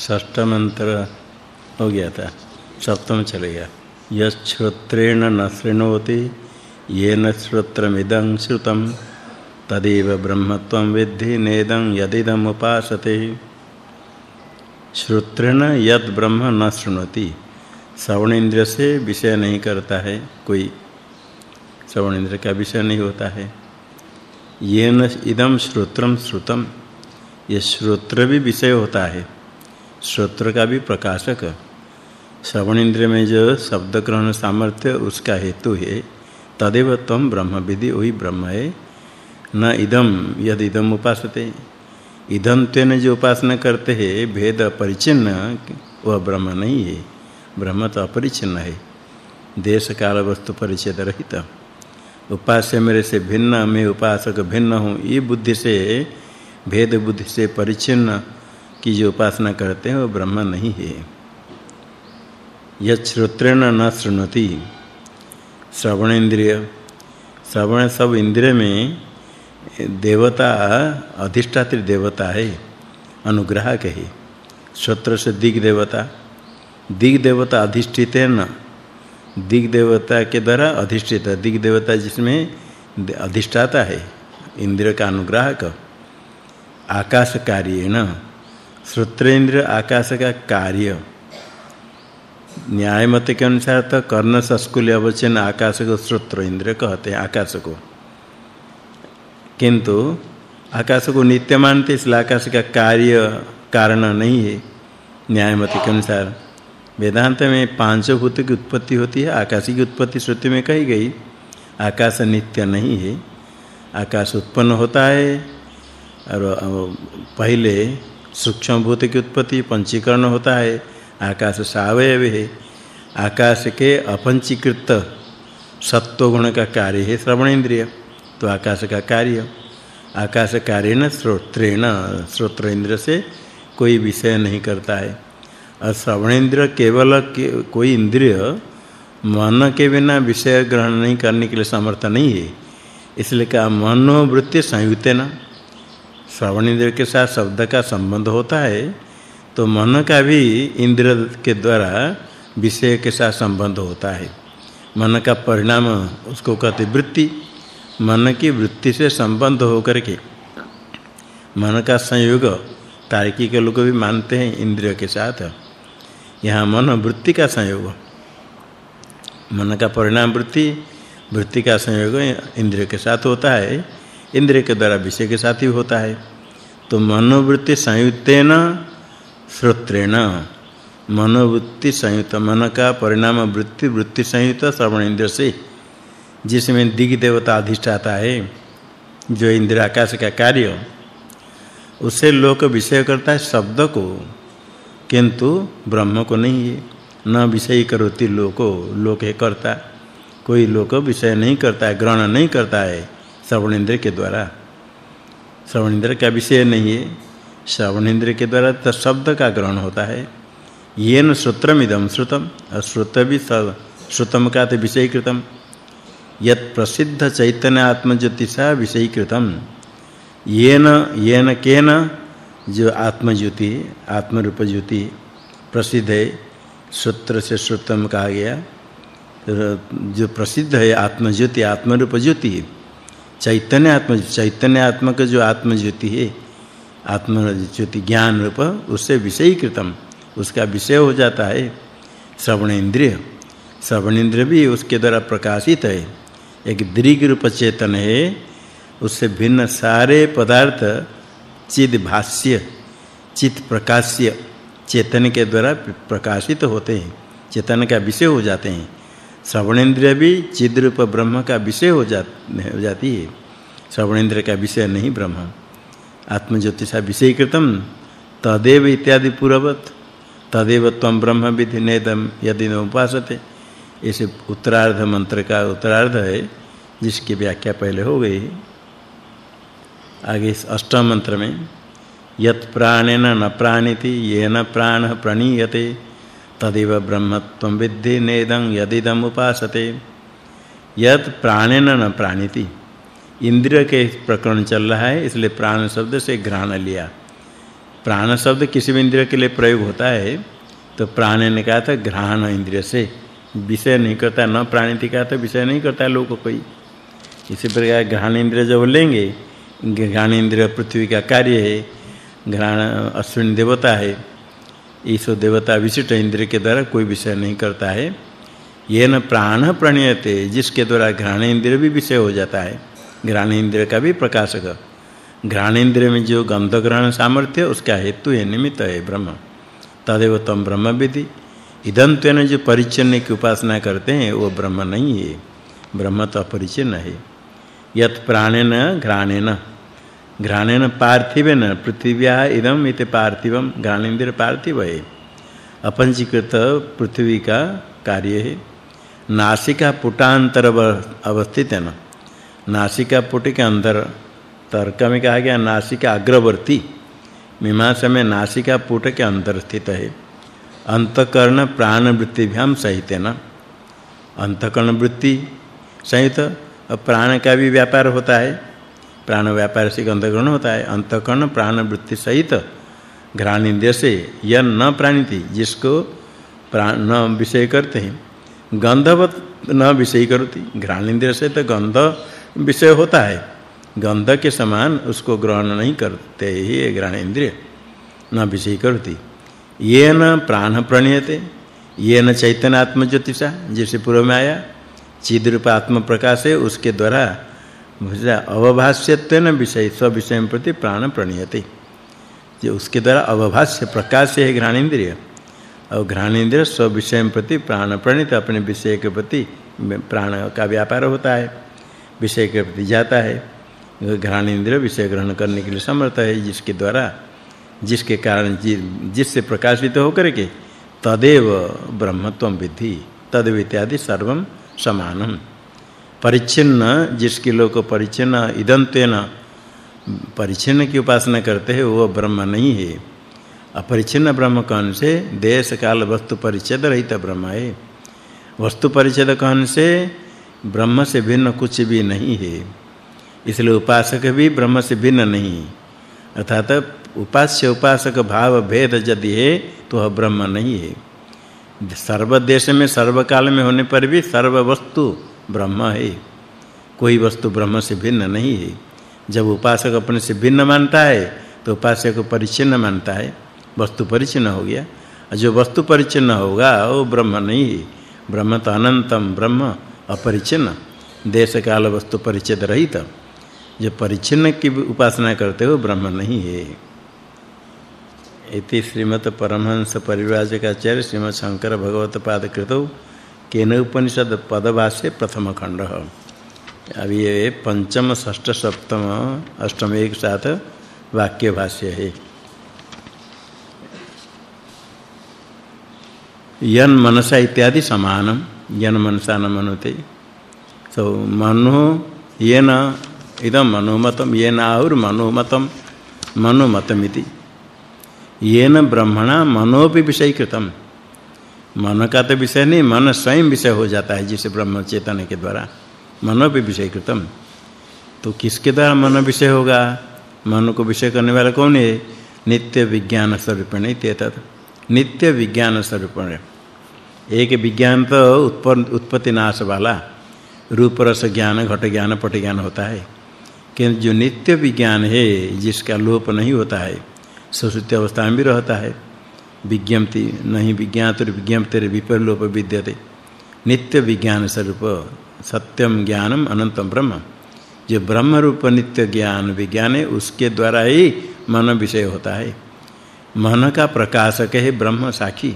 षष्ठ मंत्र हो गया था, सप्तम चलेगा यश्रोत्रेण न शृणोति, येन श्रोत्रमिदं श्रुतं तदेव ब्रह्मत्वं विद्धि नेदं यदिदम् उपासते। श्रोत्रेण यद ब्रह्म न शृणोति श्रवण इंद्र से विषय नहीं करता है कोई। श्रवण इंद्र का विषय नहीं होता है। येन इदम श्रोत्रम श्रुतम, ये श्रोत्र भी विषय होता है। श्रोत्र का भी प्रकाशक श्रवण इंद्र में जो शब्द ग्रहण सामर्थ्य, उसका हेतु है। तदेव तम ब्रह्म विधि वही ब्रह्म है न इदम यद इदम उपासते। इदम तेन जो उपासना करते हैं, भेद परिचिन्न वह ब्रह्म नहीं है। ब्रह्म तो अपरिचिन्न है। देश काल वस्तु परिचय रहित। उपास्य मेरे से भिन्न, मैं उपासक भिन्न हूँ। ये बुद्धि से, भेद बुद्धि से परिचिन्न की जो उपासना करते हैं, वो ब्रह्म नहीं है। यह श्रोत्रेण न शृणोति। श्रवण इंद्रिय। श्रवण सब इंद्रिय में देवता, अधिष्ठात्री देवता है, अनुग्राहक है। श्रोत्र से दिग देवता। दिग देवता अधिष्ठित है न। दिग देवता के द्वारा अधिष्ठित दिग देवता जिसमें अधिष्ठाता है इंद्र का अनुग्राहक। आकाश कार्य न श्रोत्रेंद्र आकाश का कार्य। न्याय मत के अनुसार तो कर्ण संस्कुल अवचन आकाश को श्रोत्र इंद्र कहते हैं आकाश को किंतु आकाश को नित्य मानते इसलिए आकाश का कार्य कारण नहीं है। न्याय मत के अनुसार वेदांत में पाँच भूत की उत्पत्ति होती है आकाश की उत्पत्ति श्रुति में कही गई। आकाश नित्य नहीं है। आकाश उत्पन्न होता है और पहले सूक्ष्म भूत की उत्पत्ति पंचीकरण होता है। आकाश सावयव है। आकाश के अपंचीकृत सत्व गुण का कार्य है श्रवण इंद्रिय तो आकाश का कार्य। आकाश कार्य न श्रोत्रेण श्रोत्र इंद्र से कोई विषय नहीं करता है। और श्रवण इंद्र केवल के, कोई इंद्रिय मन के बिना विषय ग्रहण नहीं करने के लिए समर्थ नहीं है। इसलिए कहा मनोवृत्ति संयुक्त न श्रवण इंद्र के साथ शब्द का संबंध होता है तो मन का भी इंद्र के द्वारा विषय के साथ संबंध होता है। मन का परिणाम उसको कहते वृत्ति। मन की वृत्ति से संबंध होकर के मन का संयोग तार्किक लोग भी मानते हैं इंद्रिय के साथ। यहाँ मन वृत्ति का संयोग। मन का परिणाम वृत्ति वृत्ति का संयोग इंद्रिय के साथ होता है। इंद्रिय के द्वारा विषय के साथ ही होता है। तो मनोवृत्ति संयुक्तेन श्रोत्रेण। मनोवृत्ति संयुक्त, मन का परिणाम वृत्ति वृत्ति संयुक्त श्रवण इंद्र से। जिसमें दिग देवता अधिष्ठाता है, जो इंद्र आकाश का कार्य, उसे लोक विषय करता है शब्द को। किंतु ब्रह्म को नहीं है। न विषय करोति लोको, लोक है करता। कोई लोक विषय नहीं करता है, ग्रहण नहीं करता है। श्रवण इंद्र के द्वारा। श्रवण इंद्र का विषय नहीं है। श्रवण इंद्र के द्वारा तो शब्द का ग्रहण होता है। येन श्रुत्रमिदम श्रुतम और श्रुत भी श्रुतम का तो विषयीकृतम। यत प्रसिद्ध चैतन्य आत्मज्योतिषा विषयीकृतम। येन येन केन जो आत्मज्योति आत्मरूप ज्योति प्रसिद्ध है सूत्र से श्रुतम कहा गया। जो प्रसिद्ध है आत्मज्योति आत्मरूप ज्योति चैतन्य आत्म चैतन्य आत्मक जो आत्म ज्योति है आत्म ज्योति ज्ञान रूप, उससे विषयी कृतम उसका विषय हो जाता है श्रवण इंद्रिय श्रवण इंद्रिय भी उसके द्वारा प्रकाशित है। एक दृग रूप चेतन है, उससे भिन्न सारे पदार्थ, चिद भाष्य, चित प्रकाश्य, चेतन के द्वारा प्रकाशित होते हैं, चेतन का विषय हो जाते हैं। श्रवण इंद्रिय भी चिद रूप ब्रह्म का विषय हो जा हो जाती है। श्रवण इंद्रिय का विषय नहीं ब्रह्म। आत्म ज्योतिषा विषय कृतम तदेव इत्यादि पूर्ववत, तदेव त्वं ब्रह्म विधि नेदम, यदि न उपासते। ऐसे उत्तरार्ध मंत्र का उत्तरार्ध है, जिसकी व्याख्या पहले हो गई। आगे अष्टम मंत्र में, यत् प्राणेन न प्राणिति, येन प्राणः प्रणीयते तदेव ब्रह्मत्वं विद्धि नेदं यदिदम उपासते। यत प्राणेन न प्राणिति। इंद्रिय के प्रकरण चल रहा है, इसलिए प्राण शब्द से ग्रहण लिया। प्राण शब्द किसी भी इंद्रिय के लिए प्रयोग होता है तो प्राण ने कहा था घ्राण इंद्रिय से। विषय नहीं करता, न प्राणिति कहा तो विषय नहीं करता लोग कोई। इसी प्रकार घ्राण इंद्रिय जब लेंगे, घ्राण इंद्रिय पृथ्वी का कार्य है, घ्राण अश्विन देवता है ईश्वर देवता विशिष्ट इंद्रिय के द्वारा कोई विषय नहीं करता है। ये न प्राण प्रणयते, जिसके द्वारा घ्राण इंद्रिय भी विषय हो जाता है। घ्राण इंद्रिय का भी प्रकाशक। घ्राण इंद्रिय में जो गंध ग्रहण सामर्थ्य, उसका हेतु है निमित्त है ब्रह्म। तदेव तम ब्रह्म विधि। इदंत्वेन जो परिचन्न की उपासना करते हैं, वो ब्रह्म नहीं है। ब्रह्म तो अपरिचिन्न है। यत प्राणेन घ्राणेन। घ्राणेन पार्थिवेन पृथिव्या इदम इति पार्थिवम घ्राणेन्द्र पार्थिव है पृथ्वी का कार्य। है नासिका पुटांतर अवस्थित है ना नासिका पुट के अंदर तर्क में कहा गया, नासिका अग्रवर्ती। मीमांसा में नासिका पुट के अंदर स्थित है। अंतकरण प्राण वृत्तिभ्याम सहित है ना अंतकरण वृत्ति सहित प्राण का भी व्यापार होता है। प्राण व्यापार से अंतकरण होता है अंतकरण प्राण वृत्ति सहित घ्राण इंद्रिय से यह न प्राणिति जिसको प्राण न विषय करते हैं। गंधवत न विषय करती, घ्राण इंद्रिय से तो गंध विषय होता है। गंध के समान उसको ग्रहण नहीं करते ही ग्रहण इंद्रिय न विषय करती। ये न प्राण प्रणयते, ये न चैतन्य आत्म ज्योतिषा जैसे पूर्व में आया चिद रूप आत्म प्रकाश है, उसके द्वारा अवभाष्यत्व न विषय स्व विषय प्रति प्राण प्रणयते। जो उसके द्वारा अवभाष्य प्रकाश है घ्राण इंद्रिय और घ्राण स्व विषय प्रति प्राण प्रणित, अपने विषय के प्रति प्राण का व्यापार होता है, विषय के प्रति जाता है। घ्राण विषय ग्रहण करने के लिए समर्थ है, जिसके द्वारा, जिसके कारण जिससे प्रकाशित होकर के तदेव ब्रह्मत्वम विधि तदेव इत्यादि सर्वम समानम। परिच्छिन्न, जिसके लोग को परिच्छिन्न इदंतेन परिच्छिन्न की उपासना करते हैं वह ब्रह्म नहीं है। अपरिच्छिन्न ब्रह्म कौन से देश, काल, वस्तु परिच्छेद रहित ब्रह्म है। वस्तु परिच्छेद कौन से ब्रह्म से भिन्न कुछ भी नहीं है। इसलिए उपासक भी ब्रह्म से भिन्न नहीं। अर्थात उपास्य, उपासक भाव, भेद यदि है तो वह ब्रह्म नहीं है। सर्व देश में सर्व काल में होने पर भी सर्व वस्तु ब्रह्म है। कोई वस्तु ब्रह्म से भिन्न नहीं है। जब उपासक अपने से भिन्न मानता है तो उपासक को परिचिन्न मानता है। वस्तु परिचिन्न हो गया। जो वस्तु परिचिन्न होगा, वो ब्रह्म नहीं है। ब्रह्म तो अनंतम ब्रह्म, अपरिचिन्न। देश काल वस्तु परिचित रहित। जो परिचिन्न की उपासना करते हो ब्रह्म नहीं है। इति श्रीमत परमहंस परिव्राजकाचार्य श्रीमद शंकर भगवत पाद कृतौ केन उपनिषद पदभाष्य प्रथम खंड अभी ये पंचम, षष्ठ, सप्तम, अष्टम एक साथ वाक्य भाष्य है। यन मनसा इत्यादि समानम, यन मनसा न मनुते। सो मनो, येन इदम मनोमतम, येन आहुर मनोमतम, मनोमतमिति। येन ब्रह्मणा मनोपि विषयीकृतम। मन का तो विषय नहीं, मन स्वयं विषय हो जाता है जिसे ब्रह्म चेतन के द्वारा। मनो भी विषय कृतम। तो किसके द्वारा मन विषय होगा? मन को विषय करने वाला कौन है? नित्य विज्ञान स्वरूपण इत्यतत नित्य विज्ञान स्वरूपण एक विज्ञान तो उत्पत्ति नाश वाला। रूप, रस, ज्ञान, घट ज्ञान, पट ज्ञान होता है। कि जो नित्य विज्ञान है, जिसका लोप नहीं होता है सुसुप्ति अवस्था में भी रहता है। विज्ञप्ति नहीं विज्ञात विज्ञप्ति विपरलोप विद्यते। नित्य विज्ञान स्वरूप, सत्यम ज्ञानम अनंतम ब्रह्म। जो ब्रह्म रूप नित्य ज्ञान विज्ञान है, उसके द्वारा ही मन विषय होता है। मन का प्रकाशक है ब्रह्म साखी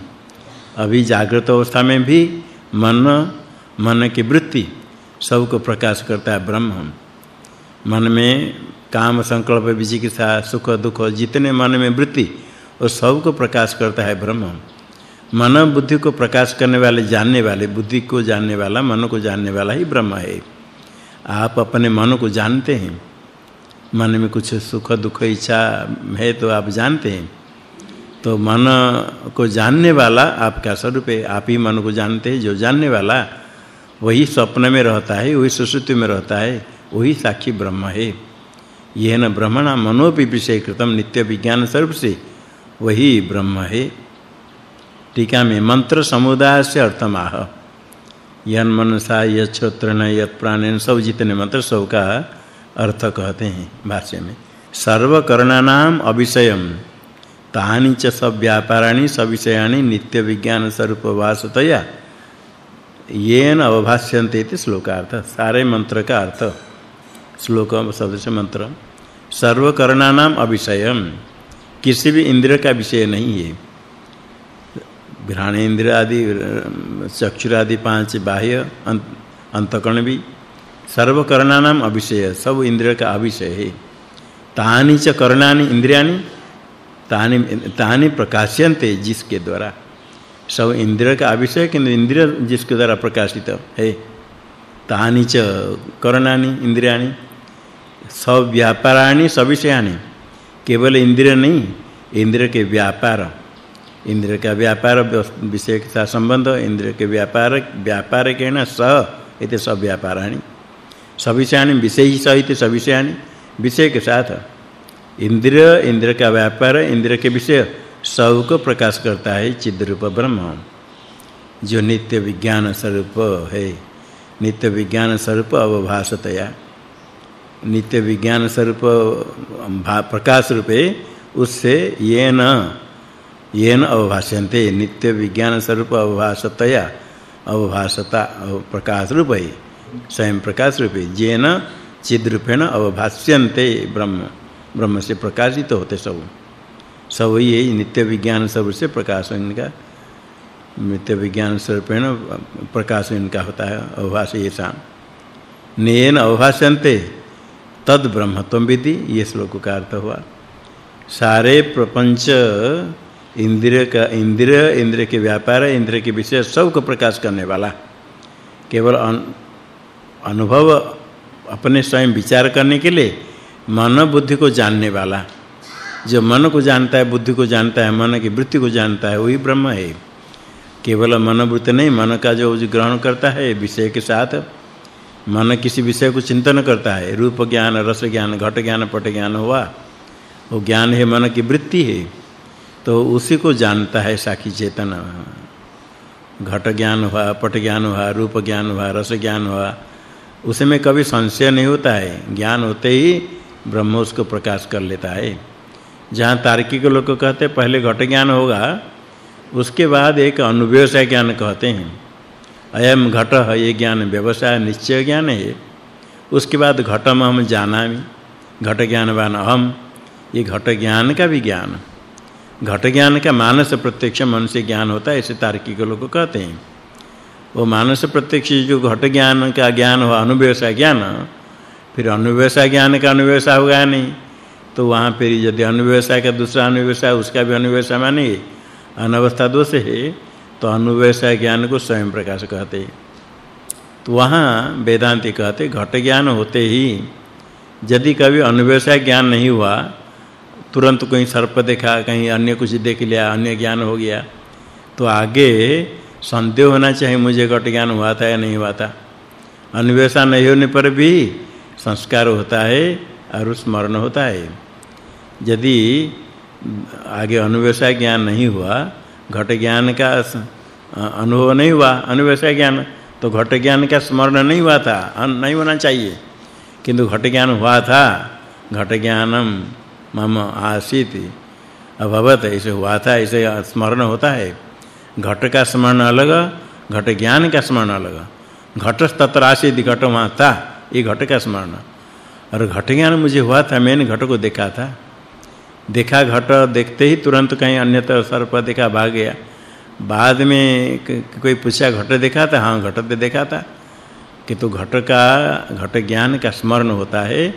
अभी जागृत अवस्था में भी मन मन की वृत्ति सबको प्रकाश करता है ब्रह्म। मन में काम संकल्प, विचिकित्सा, सुख दुख, जितने मन में वृत्ति वो सबको प्रकाश करता है ब्रह्म। मन बुद्धि को प्रकाश करने वाले, जानने वाले, बुद्धि को जानने वाला, मन को जानने वाला ही ब्रह्म है। आप अपने मन को जानते हैं। मन में कुछ सुख, दुख, इच्छा है तो आप जानते हैं। तो मन को जानने वाला आपका स्वरूप है। आप ही मन को जानते हैं। जो जानने वाला, वही स्वप्न में रहता है, वही सुषुप्ति में रहता है, वही साक्षी ब्रह्म है। यह न ब्रह्मणा मनोपि विषय कृतम नित्य विज्ञान स्वरूप से वही ब्रह्म है। टीका में मंत्र समुदाय से अर्थमाह। यन मनसा यक्षोत्र न, यत प्राणेन सब जितने मंत्र सब का अर्थ कहते हैं भाष्य में। सर्व करणानाम अविषयम। तानि च सब व्यापाराणि, सविषयाणि, नित्य विज्ञान स्वरूप वासतया। येन अवभाष्यन्ते इति श्लोकार्थ। सारे मंत्र का अर्थ। श्लोक सदस्य मंत्र। सर्व करणानाम अविषयम। किसी भी इंद्र का विषय नहीं है। घ्राण इंद्र आदि, चक्षुर आदि पाँच बाह्य अंतकर्ण भी सर्व करणानाम अविषय, सब इंद्र का अविषय है। तानि च करणानि इंद्रियानि तानि तानि प्रकाश्यन्ते जिसके द्वारा। सब इंद्र का अविषय किंतु इंद्रिय जिसके द्वारा प्रकाशित है। तानि च करणानि इंद्रियाणि सब व्यापाराणि सविषयाणि। केवल इंद्रिय नहीं, इंद्रिय के व्यापार। इंद्र का व्यापार विषय के साथ संबंध इंद्र के व्यापार व्यापार के न स इति सब व्यापाराणि। सविषयाणि, विषय ही सहित सविषयाणि, विषय के साथ। इंद्रिय इंद्र का व्यापार इंद्र के विषय सबको प्रकाश करता है चिद रूप ब्रह्म। जो नित्य विज्ञान स्वरूप है, नित्य विज्ञान स्वरूप अवभासतया नित्य विज्ञान स्वरूप प्रकाश रूपे, उससे येन येन अवभाषन्ते नित्य विज्ञान स्वरूप अवभासतया अवभासता प्रकाश रूप, स्वयं प्रकाश रूपे जेन चिद रूपेण अवभाष्यन्ते, ब्रह्म ब्रह्म से प्रकाशित तो होते सब। सब ये नित्य विज्ञान सबसे प्रकाश इनका नित्य विज्ञान स्वरूपेण प्रकाश इनका होता है अवभाष ये शाम नेन अवभाषन्ते तद ब्रह्मत्वम विधि, ये श्लोक का अर्थ हुआ। सारे प्रपंच, इंद्रिय का, इंद्रिय इंद्रिय के व्यापार, इंद्रिय के विषय सबको प्रकाश करने वाला। केवल अनुभव, अपने स्वयं विचार करने के लिए मन बुद्धि को जानने वाला। जो मन को जानता है, बुद्धि को जानता है, मन की वृत्ति को जानता है, वही ब्रह्म है। केवल मन वृत्ति नहीं, मन का जो ग्रहण करता है, विषय के साथ मन किसी विषय को चिंतन करता है। रूप ज्ञान, रस ज्ञान, घट ज्ञान, पट ज्ञान हुआ। वो ज्ञान है, मन की वृत्ति है। तो उसी को जानता है साखी चेतन। घट ज्ञान हुआ, पट ज्ञान हुआ, रूप ज्ञान हुआ, रस ज्ञान हुआ। उसमें कभी संशय नहीं होता है। ज्ञान होते ही ब्रह्म उसको प्रकाश कर लेता है। जहाँ तार्किक लोग कहते पहले घट ज्ञान होगा, उसके बाद एक अनुव्यवसाय ज्ञान कहते हैं। अयम घट है ये ज्ञान व्यवसाय, निश्चय ज्ञान है। उसके बाद घटम हम जानामि। घट ज्ञानवान अहम, ये घट ज्ञान का भी ज्ञान। घट ज्ञान का मानस प्रत्यक्ष मन से ज्ञान होता है ऐसे तार्किक लोग कहते हैं। वो मानस प्रत्यक्ष जो घट ज्ञान का ज्ञान हो, अनुव्यवसाय ज्ञान, फिर अनुव्यवसाय ज्ञान का अनुव्यवसाय होगा नहीं? तो वहाँ फिर यदि अनुव्यवसाय का दूसरा अनुव्यवसाय, उसका भी अनुव्यवसाय मानेंगे। अनवस्था दोष है। तो अनुव्यवसाय ज्ञान को स्वयं प्रकाश कहते तो वहाँ वेदांति कहते, घट ज्ञान होते ही यदि कभी अनुव्यवसाय ज्ञान नहीं हुआ, तुरंत कोई सर्प देखा, कहीं अन्य कुछ देख लिया, अन्य ज्ञान हो गया तो आगे संदेह होना चाहिए, मुझे घट ज्ञान हुआ था या नहीं हुआ था। अनुव्यवसाय नहीं होने पर भी संस्कार होता है और स्मरण होता है। यदि आगे अनुव्यवसाय ज्ञान नहीं हुआ घट ज्ञान का अनुभव नहीं हुआ अनुव्यवसाय ज्ञान। तो घट ज्ञान का स्मरण नहीं हुआ था नहीं होना चाहिए। किंतु घट ज्ञान हुआ था, घट ज्ञानम मम आसीत अभवत ऐसे हुआ था ऐसे स्मरण होता है। घट का स्मरण अलग, घट ज्ञान का स्मरण अलग। घट तत्र आसीत घट था ये घट का स्मरण। और घट ज्ञान मुझे हुआ था, मैंने घट को देखा था। देखा घट, देखते ही तुरंत कहीं अन्यत्र सर्प देखा, भाग गया। बाद में कोई पूछा, घट देखा था हाँ घट देखा था कि तो घट का, घट ज्ञान का स्मरण होता है।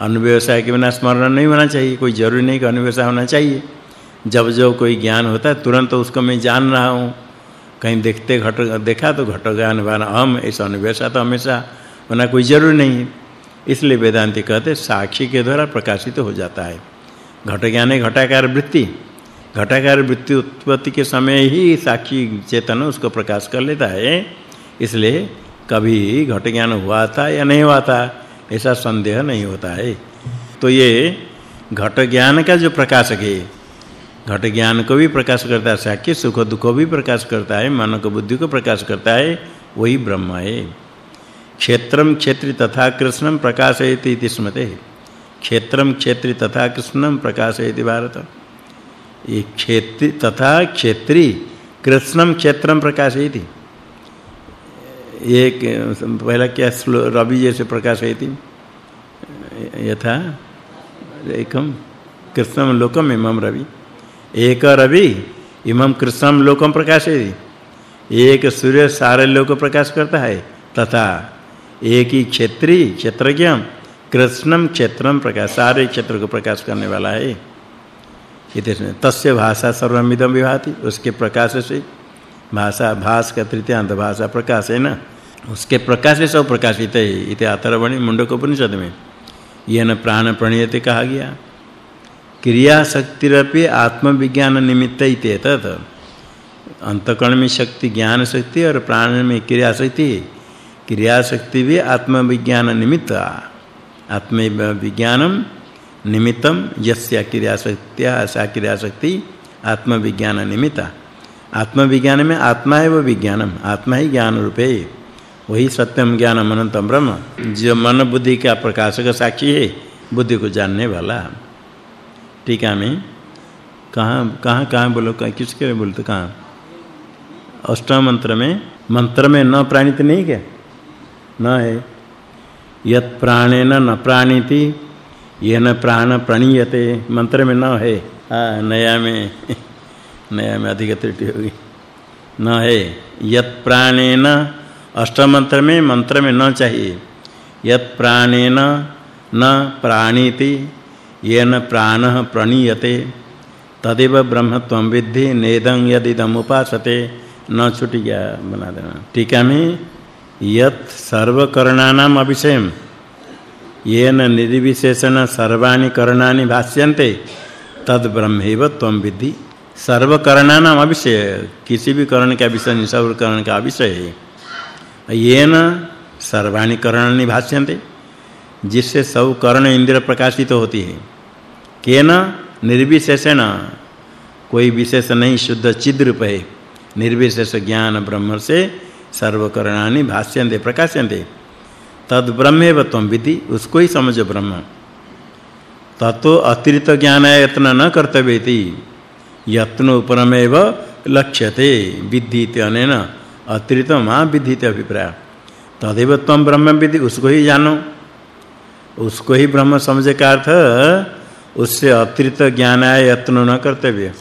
अनुव्यवसाय के बिना स्मरण नहीं होना चाहिए। कोई ज़रूरी नहीं कि अनुव्यवसाय होना चाहिए। जब जो कोई ज्ञान होता है, तुरंत उसको मैं जान रहा हूँ। कहीं देखते घट, देखा तो घट ज्ञान वाला हम ऐसा अनुव्यवसाय तो हमेशा होना कोई ज़रूरी नहीं इसलिए वेदांती कहते साक्षी के द्वारा प्रकाशित हो जाता है। घट ज्ञान है घटाकार वृत्ति। घटाकार वृत्ति उत्पत्ति के समय ही साक्षी चेतन उसको प्रकाश कर लेता है। इसलिए कभी घट ज्ञान हुआ था या नहीं हुआ था, ऐसा संदेह नहीं होता है। तो ये घट ज्ञान का जो प्रकाशक है घट ज्ञान को भी प्रकाश करता है, साक्षी सुख दुख को भी प्रकाश करता है मन को बुद्धि को प्रकाश करता है, वही ब्रह्म है। क्षेत्रम क्षेत्री तथा कृष्णम प्रकाशयति इति स्मते। क्षेत्रम क्षेत्री तथा कृष्णम प्रकाशयति भारत ये क्षेत्री तथा क्षेत्री कृष्णम क्षेत्रम प्रकाशयति एक, पहला क्या रवि जैसे प्रकाशयति यथा, एकम, कृष्णम लोकम इमम रवि। एक रवि इमम कृष्णम लोकम प्रकाशयति एक सूर्य सारे लोक प्रकाश करता है। तथा एक ही क्षेत्री क्षेत्रज्ञ कृष्णम क्षेत्रम प्रकाश, सारे क्षेत्र को प्रकाश करने वाला है इतने तस्य भाषा सर्वमिदम विभाति, उसके प्रकाश से भाषा भास का तृतीयांत भाषा प्रकाश है ना? उसके प्रकाश से सब प्रकाशित है, इति अतरवणि मुंडक उपनिषद में। येन प्राण प्रणीयते कहा गया। क्रिया शक्तिरपि आत्मविज्ञान निमित्त इत्येतत् अंतकर्ण में शक्ति ज्ञान शक्ति और प्राण में क्रिया शक्ति क्रिया शक्ति भी आत्मविज्ञान निमित्त आत्म विज्ञानम निमित्तम, यस्य क्रिया शक्तिया सा क्रिया शक्ति आत्मविज्ञान निमित्त। आत्मविज्ञान में आत्मा है, वो विज्ञानम, आत्मा ही ज्ञान रूप। वही सत्यम ज्ञानम अनंतम ब्रह्म, जो मन बुद्धि का प्रकाशक साक्षी है, बुद्धि को जानने वाला। टीका में, कहाँ कहाँ कहाँ बोलो, कहाँ किसके लिए बोलते कहाँ? अष्टम मंत्र में मंत्र में न प्राणित नहीं क्या? न है। यत प्राणेन न प्राणिति, येन प्राण प्रणीयते। मंत्र में न है। हाँ नया में नया में अधिक त्रुटि होगी। न है। यत प्राणेन अष्टम मंत्र में मंत्र में न चाहिए। यत प्राणेन न प्राणीति, येन प्राणः प्रणीयते। तदेव ब्रह्मत्वं विद्धि, नेदं यदिदम उपासते न छूट गया बना देना। टीका में यत सर्वकरणानाम अभिषयम। येन निर्विशेषण सर्वाणि करणानि भाष्यन्ते। तद ब्रह्मैव त्वं विद्धि। सर्वकरणानाम अभिषय। किसी भी करण का विषय सब करण का विषय है येन सर्वाणि करणानि भाष्यन्ते। जिससे सब करण इंद्र प्रकाशित होती है। केन निर्विशेषण कोई विशेष नहीं, शुद्ध चिद रूप है। निर्विशेष ज्ञान ब्रह्म से सर्वकरणानि भाष्यन्ते, प्रकाश्यन्ते। तद ब्रह्मेव विधि, उसको ही समझो ब्रह्म। ततो अतिरिक्त ज्ञान यत्न न कर्तव्यति। यत्न उपरमेव लक्ष्यते विद्धि अनेन अतिरिक्त मा विद्धि अभिप्राय। तदेव त्वं ब्रह्म विधि, उसको ही जानो। उसको ही ब्रह्म समझे का अर्थ? उससे अतिरिक्त ज्ञान यत्न न कर्तव्य।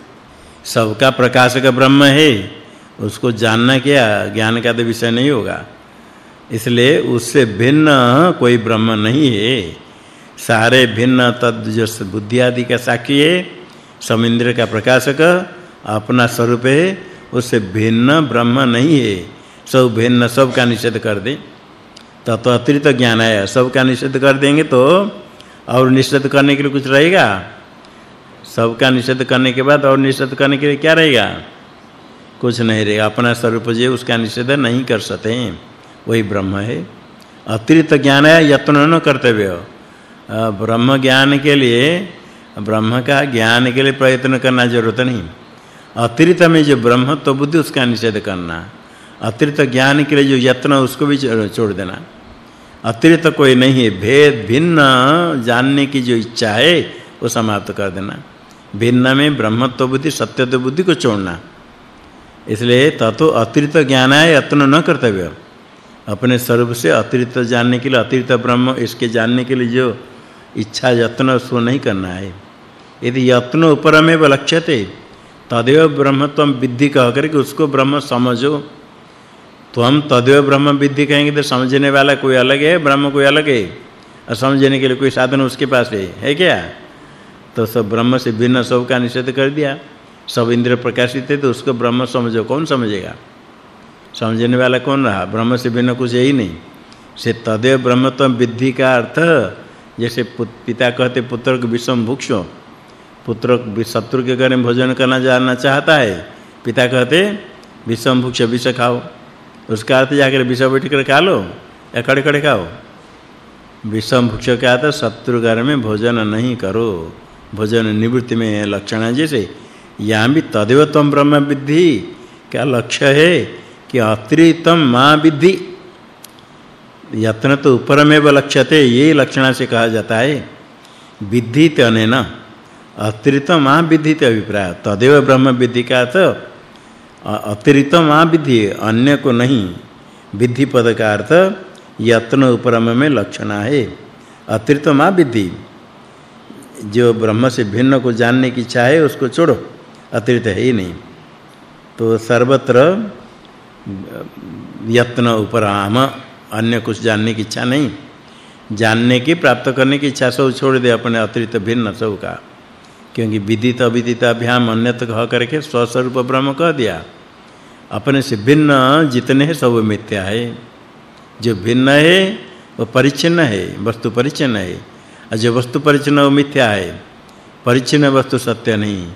सबका प्रकाशक ब्रह्म है। उसको जानना क्या? ज्ञान का तो विषय नहीं होगा। इसलिए उससे भिन्न कोई ब्रह्म नहीं है। सारे भिन्न तद जो बुद्धि आदि का साक्षी है। समिंद्र का प्रकाशक, अपना स्वरूप है। उससे भिन्न ब्रह्म नहीं है। सब भिन्न, सब का निषेध कर दे। तत्व अतिरिक्त ज्ञान है। सब का निषेध कर देंगे तो और निषेध करने के लिए कुछ रहेगा? सब का निषेध करने के बाद और निषेध करने के लिए क्या रहेगा? कुछ नहीं रहेगा अपना स्वरूप जो उसका निषेध नहीं कर सकते वही ब्रह्म है। अतिरिक्त ज्ञान है, यत्न न कर्तव्य। ब्रह्म ज्ञान के लिए, ब्रह्म का ज्ञान के लिए प्रयत्न करना ज़रूरत नहीं। अतिरिक्त में जो ब्रह्म तो बुद्धि उसका निषेध करना। अतिरिक्त ज्ञान के लिए जो यत्न, उसको भी छोड़ देना। अतिरिक्त कोई नहीं है। भेद भिन्न, जानने की जो इच्छा है, वो समाप्त कर देना। भिन्न में ब्रह्मत्व बुद्धि सत्यत्व बुद्धि को छोड़ना। इसलिए ततो अतिरिक्त ज्ञान है, यत्न न कर्तव्य। अपने स्वरूप से अतिरिक्त जानने के लिए, अतिरिक्त ब्रह्म, इसके जानने के लिए जो इच्छा, यत्न, उसको नहीं करना है। यदि यत्न ऊपर में लक्ष्यते, तदेव ब्रह्मत्वम विद्धि कह करके उसको ब्रह्म समझो। तो हम तदेव ब्रह्म विद्धि कहेंगे तो समझने वाला कोई अलग है, ब्रह्म कोई अलग है? और समझने के लिए कोई साधन उसके पास है? है क्या? तो सब ब्रह्म से भिन्न, सब का निषेध कर दिया। सब इंद्र प्रकाशित है तो उसको ब्रह्म समझो। कौन समझेगा? समझने वाला कौन रहा? ब्रह्म से बिना कुछ है ही नहीं। से तदेव ब्रह्मत्व विद्धि का अर्थ, जैसे पिता कहते पुत्र को विषम भुक्षो। पुत्र शत्रु के घर में भोजन करना जानना चाहता है, पिता कहते विषम भुक्ष, विष खाओ। उसका अर्थ जाकर विष बैठ कर खा लो, या खड़े खड़े खाओ। विषम भुक्ष का अर्थ, शत्रु घर में भोजन नहीं करो। भोजन निवृत्ति में लक्षण है। जैसे यहाँ भी तदेव तम ब्रह्म विद्धि। क्या लक्ष्य है कि अतिरिक्तम माँ विद्धि? यत्न तो ऊपरमेव लक्ष्यते, ये लक्षणा से कहा जाता है। विद्धित अनेन अतिरिक्त माँ विद्धित अभिप्राय। तदेव ब्रह्म विद्धि का तो अतिरिक्त माँ विद्धि, अन्य को नहीं। विद्धि पद का अर्थ, यत्न उपरम में लक्षणा है। अतिरिक्त माँ विद्धि। जो ब्रह्म से भिन्न को जानने की इच्छा है, उसको छोड़ो। अतिरिक्त है ही नहीं। तो सर्वत्र, यत्न उपराम, अन्य कुछ जानने की इच्छा नहीं। जानने की, प्राप्त करने की इच्छा सब छोड़ दे अपने अतिरिक्त भिन्न सब का। क्योंकि विदित अविदित अभ्याम अन्यत कह करके स्वस्वरूप ब्रह्म कह दिया। अपने से भिन्न जितने हैं सब मिथ्या है। जो भिन्न है, वो परिचिन्न है, वस्तु परिचिन्न है। और जो वस्तु परिचिन्न, वो मिथ्या है। परिचिन्न वस्तु सत्य नहीं।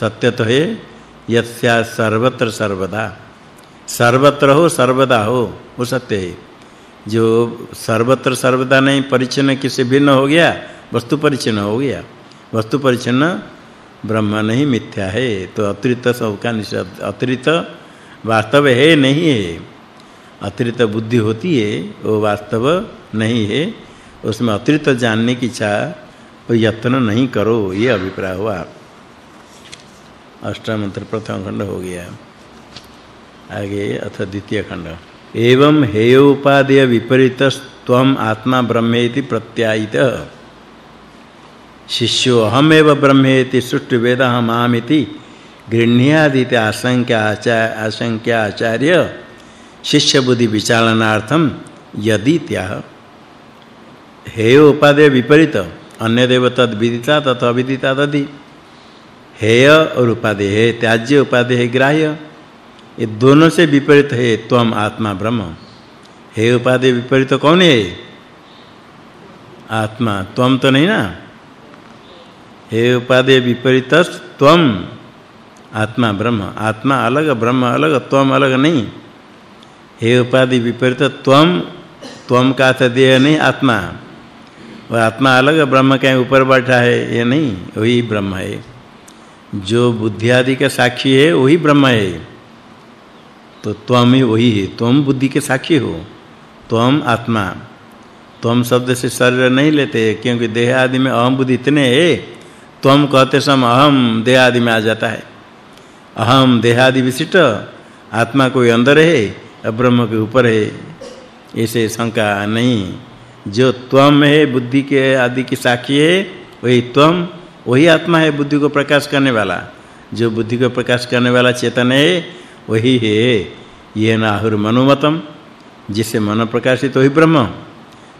सत्य तो है यस्या सर्वत्र सर्वदा। सर्वत्र हो, सर्वदा हो, वो सत्य है। जो सर्वत्र सर्वदा नहीं परिचिन्न किसी भिन्न हो गया, वस्तु परिचिन्न हो गया। वस्तु परिचिन्न ब्रह्म नहीं, मिथ्या है। तो अतिरिक्त सब का निषेध अतिरिक्त वास्तव है, नहीं है। अतिरिक्त बुद्धि होती है, वो वास्तव नहीं है। उसमें अतिरिक्त जानने की इच्छा यत्न नहीं करो, ये अभिप्राय हुआ। अष्टम मंत्र प्रथम खंड हो गया। आगे अथ द्वितीय खंड। एवं हेयोपादेय विपरीत त्वम आत्मा ब्रह्मेति प्रत्यायित। शिष्यो अहमेव ब्रह्मेति सृष्टि वेद मामिति गृह्ण्यादित आशंका आशंका आचार्य शिष्य बुद्धि विचालनार्थम यदि त्या हेय उपादेय विपरीत अन्य देव विदिता तथा अविदिता तदि। हेय और उपादेय है त्याज्य उपादेय है ग्राह्य, ये दोनों से विपरीत है त्वम आत्मा, ब्रह्म। हे उपादेय विपरीत कौन है? आत्मा, त्वम तो नहीं ना? हे उपादेय विपरीत त्वम, आत्मा, ब्रह्म। आत्मा अलग, ब्रह्म अलग, त्वम अलग नहीं। हे उपाधि विपरीत त्वम त्वम का अर्थ देह नहीं, आत्मा। और आत्मा अलग, ब्रह्म कहीं ऊपर बैठा है, ये नहीं, वही ब्रह्म है। जो बुद्धि आदि का साक्षी है, वही ब्रह्म है। तो त्वम ही वही है। तुम बुद्धि के साक्षी हो। त्वम आत्मा। त्वम शब्द से शरीर नहीं लेते, क्योंकि देह आदि में अहम बुद्धि इतने है। त्वम कहते सम अहम देह आदि में आ जाता है। अहम देह आदि विशिष्ट, आत्मा कोई अंदर है और ब्रह्म के ऊपर है। ऐसे शंका नहीं। जो त्वम है, बुद्धि के आदि की साक्षी है, वही त्वम वही आत्मा है बुद्धि को प्रकाश करने वाला। जो बुद्धि को प्रकाश करने वाला चेतन है, वही है ये नाहुर मनोमतम जिससे मन प्रकाशित वही ब्रह्म।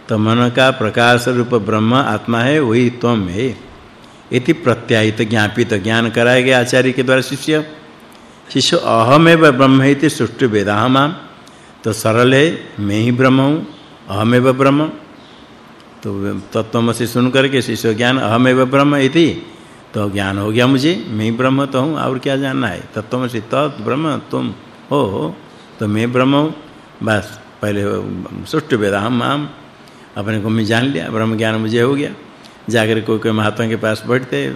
तो मन का प्रकाश रूप ब्रह्म आत्मा है, वही त्वम है। इति प्रत्यायित ज्ञापित ज्ञान कराया गया आचार्य के द्वारा शिष्य। शिष्य अहमेव ब्रह्म इति सृष्टि वेदाहम तो सरल है, मैं ही ब्रह्म हूँ, अहमेव ब्रह्म। तो तत्वमसि सुन करके शिष्य ज्ञान अहमेव ब्रह्म इति। तो ज्ञान हो गया मुझे, मैं ब्रह्म तो हूँ, और क्या जानना है? तत्वमसि तत् ब्रह्म तुम हो तो मैं ब्रह्म हूँ। बस, पहले सुष्ट वेद हम अपने को मैं जान लिया, ब्रह्म ज्ञान मुझे हो गया। जाकर कोई कोई महात्मा के पास बैठते,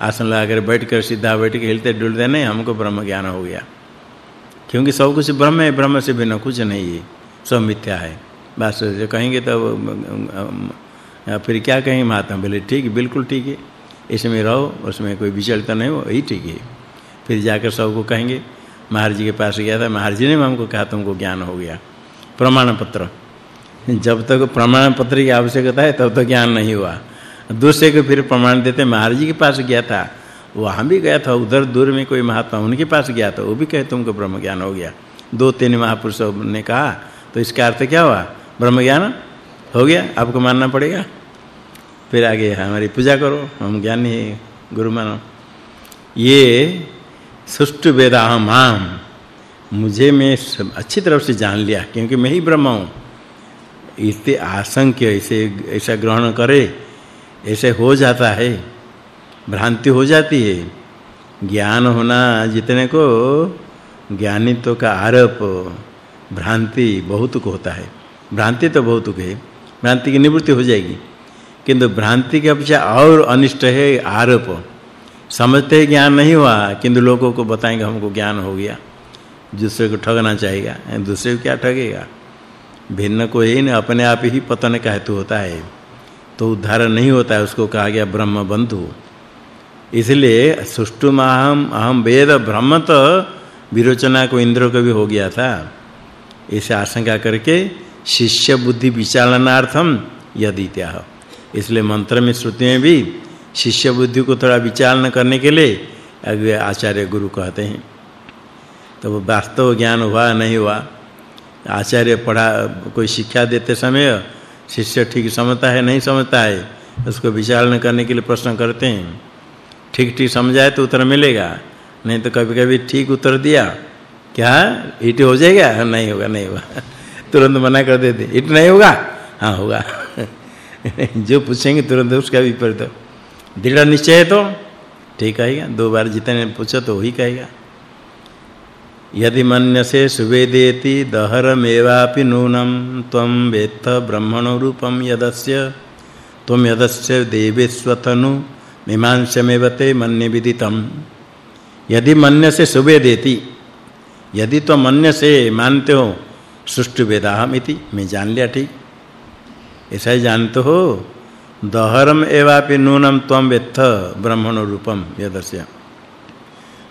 आसन लगाकर बैठकर सीधा बैठ के हिलते डुलते, नहीं, हमको ब्रह्म ज्ञान हो गया। क्योंकि सब कुछ ब्रह्म है, ब्रह्म से बिना कुछ नहीं है, सब मिथ्या है। बस जो कहेंगे तो फिर क्या कहेंगे महात्मा? बोले, ठीक, बिल्कुल ठीक है। इसमें रहो, उसमें कोई विचलता नहीं हो यही ठीक है। फिर जाकर सबको कहेंगे, महाराज जी के पास गया था, महाराज जी ने हमको कहा, तुमको ज्ञान हो गया। प्रमाण पत्र। जब तक प्रमाण पत्र की आवश्यकता है, तब तक ज्ञान नहीं हुआ। दूसरे को फिर प्रमाण देते, महाराज जी के पास गया था। वहाँ भी गया था, उधर दूर में कोई महात्मा उनके पास गया था, वो भी कहे, तुमको ब्रह्म ज्ञान हो गया। दो तीन महापुरुषों ने कहा तो इसका अर्थ क्या हुआ? ब्रह्म ज्ञान हो गया? आपको मानना पड़ेगा? फिर आगे हमारी पूजा करो, हम ज्ञानी गुरु मानो। ये सुष्ट वेदाहम हम मुझे मैं अच्छी तरह से जान लिया, क्योंकि मैं ही ब्रह्म हूँ। इतने आशंक्य ऐसे ऐसा ग्रहण करे, ऐसे हो जाता है, भ्रांति हो जाती है। ज्ञान होना जितने को ज्ञानित्व का आरोप, भ्रांति बहुत को होता है। भ्रांति तो बहुत को है भ्रांति की निवृत्ति हो जाएगी। किंतु भ्रांति के अपेक्षा और अनिष्ट है, आरोप समझते ज्ञान नहीं हुआ, किंतु लोगों को बताएँगे, हमको ज्ञान हो गया। दूसरे को ठगना चाहेगा, दूसरे को क्या ठगेगा? भिन्न को ही नहीं, अपने आप ही पतन का हेतु होता है। तो उद्धार नहीं होता है, उसको कहा गया ब्रह्म बंधु इसलिए सुष्टुमाहम अहम वेद ब्रह्म तो विरोचना को इंद्र को भी हो गया था। इसे आशंका करके शिष्य बुद्धि विचालनार्थम यदि त्याह इसलिए मंत्र में श्रुति में भी शिष्य बुद्धि को थोड़ा विचालन करने के लिए अगले आचार्य गुरु कहते हैं। तो वो वास्तव ज्ञान हुआ, नहीं हुआ? आचार्य पढ़ा, कोई शिक्षा देते समय शिष्य ठीक समझता है, नहीं समझता है, उसको विचारण करने के लिए प्रश्न करते हैं। ठीक ठीक समझाए तो उत्तर मिलेगा, नहीं तो कभी-कभी ठीक उत्तर दिया, क्या? इट हो जाएगा? नहीं होगा नहीं होगा। तुरंत मना कर देते। इट नहीं होगा? हाँ होगा। जो पूछेंगे तुरंत उसका विपरीत दृढ़ निश्चय है तो? ठीक कहेगा। दो बार जितने पूछो तो वही कहेगा। यदि मन्यसे सुवेदेति दहरमेवापि नूनं त्वं वेत्थ ब्रह्मणो रूपं यदस्य। त्वं यदस्य देवेस्वतनु मीमांसमेवते मन्य विदितम। यदि मन्यसे सुवेदेति, यदि तो मन्य से मानते हो सृष्टि वेदाहम इति। मैं जान लिया, ठीक? ऐसा ही जानते हो? दहरम एवापि नूनम त्वं वेत्थ ब्रह्मणो रूपम यदस्य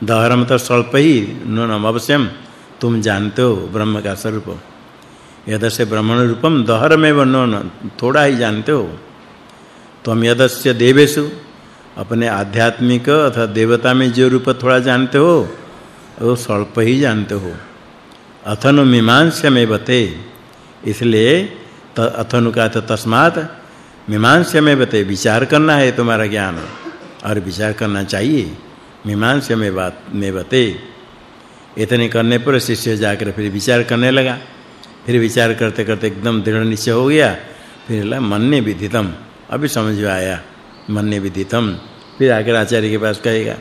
दहरम तो स्वल्प ही, नूनम अवश्यम। तुम जानते हो ब्रह्म का स्वरूप। यदस्य ब्रह्मण रूपम दहरमेव नून, थोड़ा ही जानते हो। तुम यदस्य देवेषु। अपने आध्यात्मिक अथवा देवता में जो रूप थोड़ा जानते हो, वो स्वल्प ही जानते हो। अथनु मीमांसा में बते इसलिए अथनु का तो तस्मात मीमांसा में बते विचार करना है तुम्हारा ज्ञान, और विचार करना चाहिए। मीमांसा में बात में बते इतने करने पर शिष्य जाकर फिर विचार करने लगा। फिर विचार करते करते एकदम दृढ़ निश्चय हो गया। फिर ला मन्ने विदितम। अभी समझ में आया मन्ने विदितम। फिर आकर आचार्य के पास कहेगा,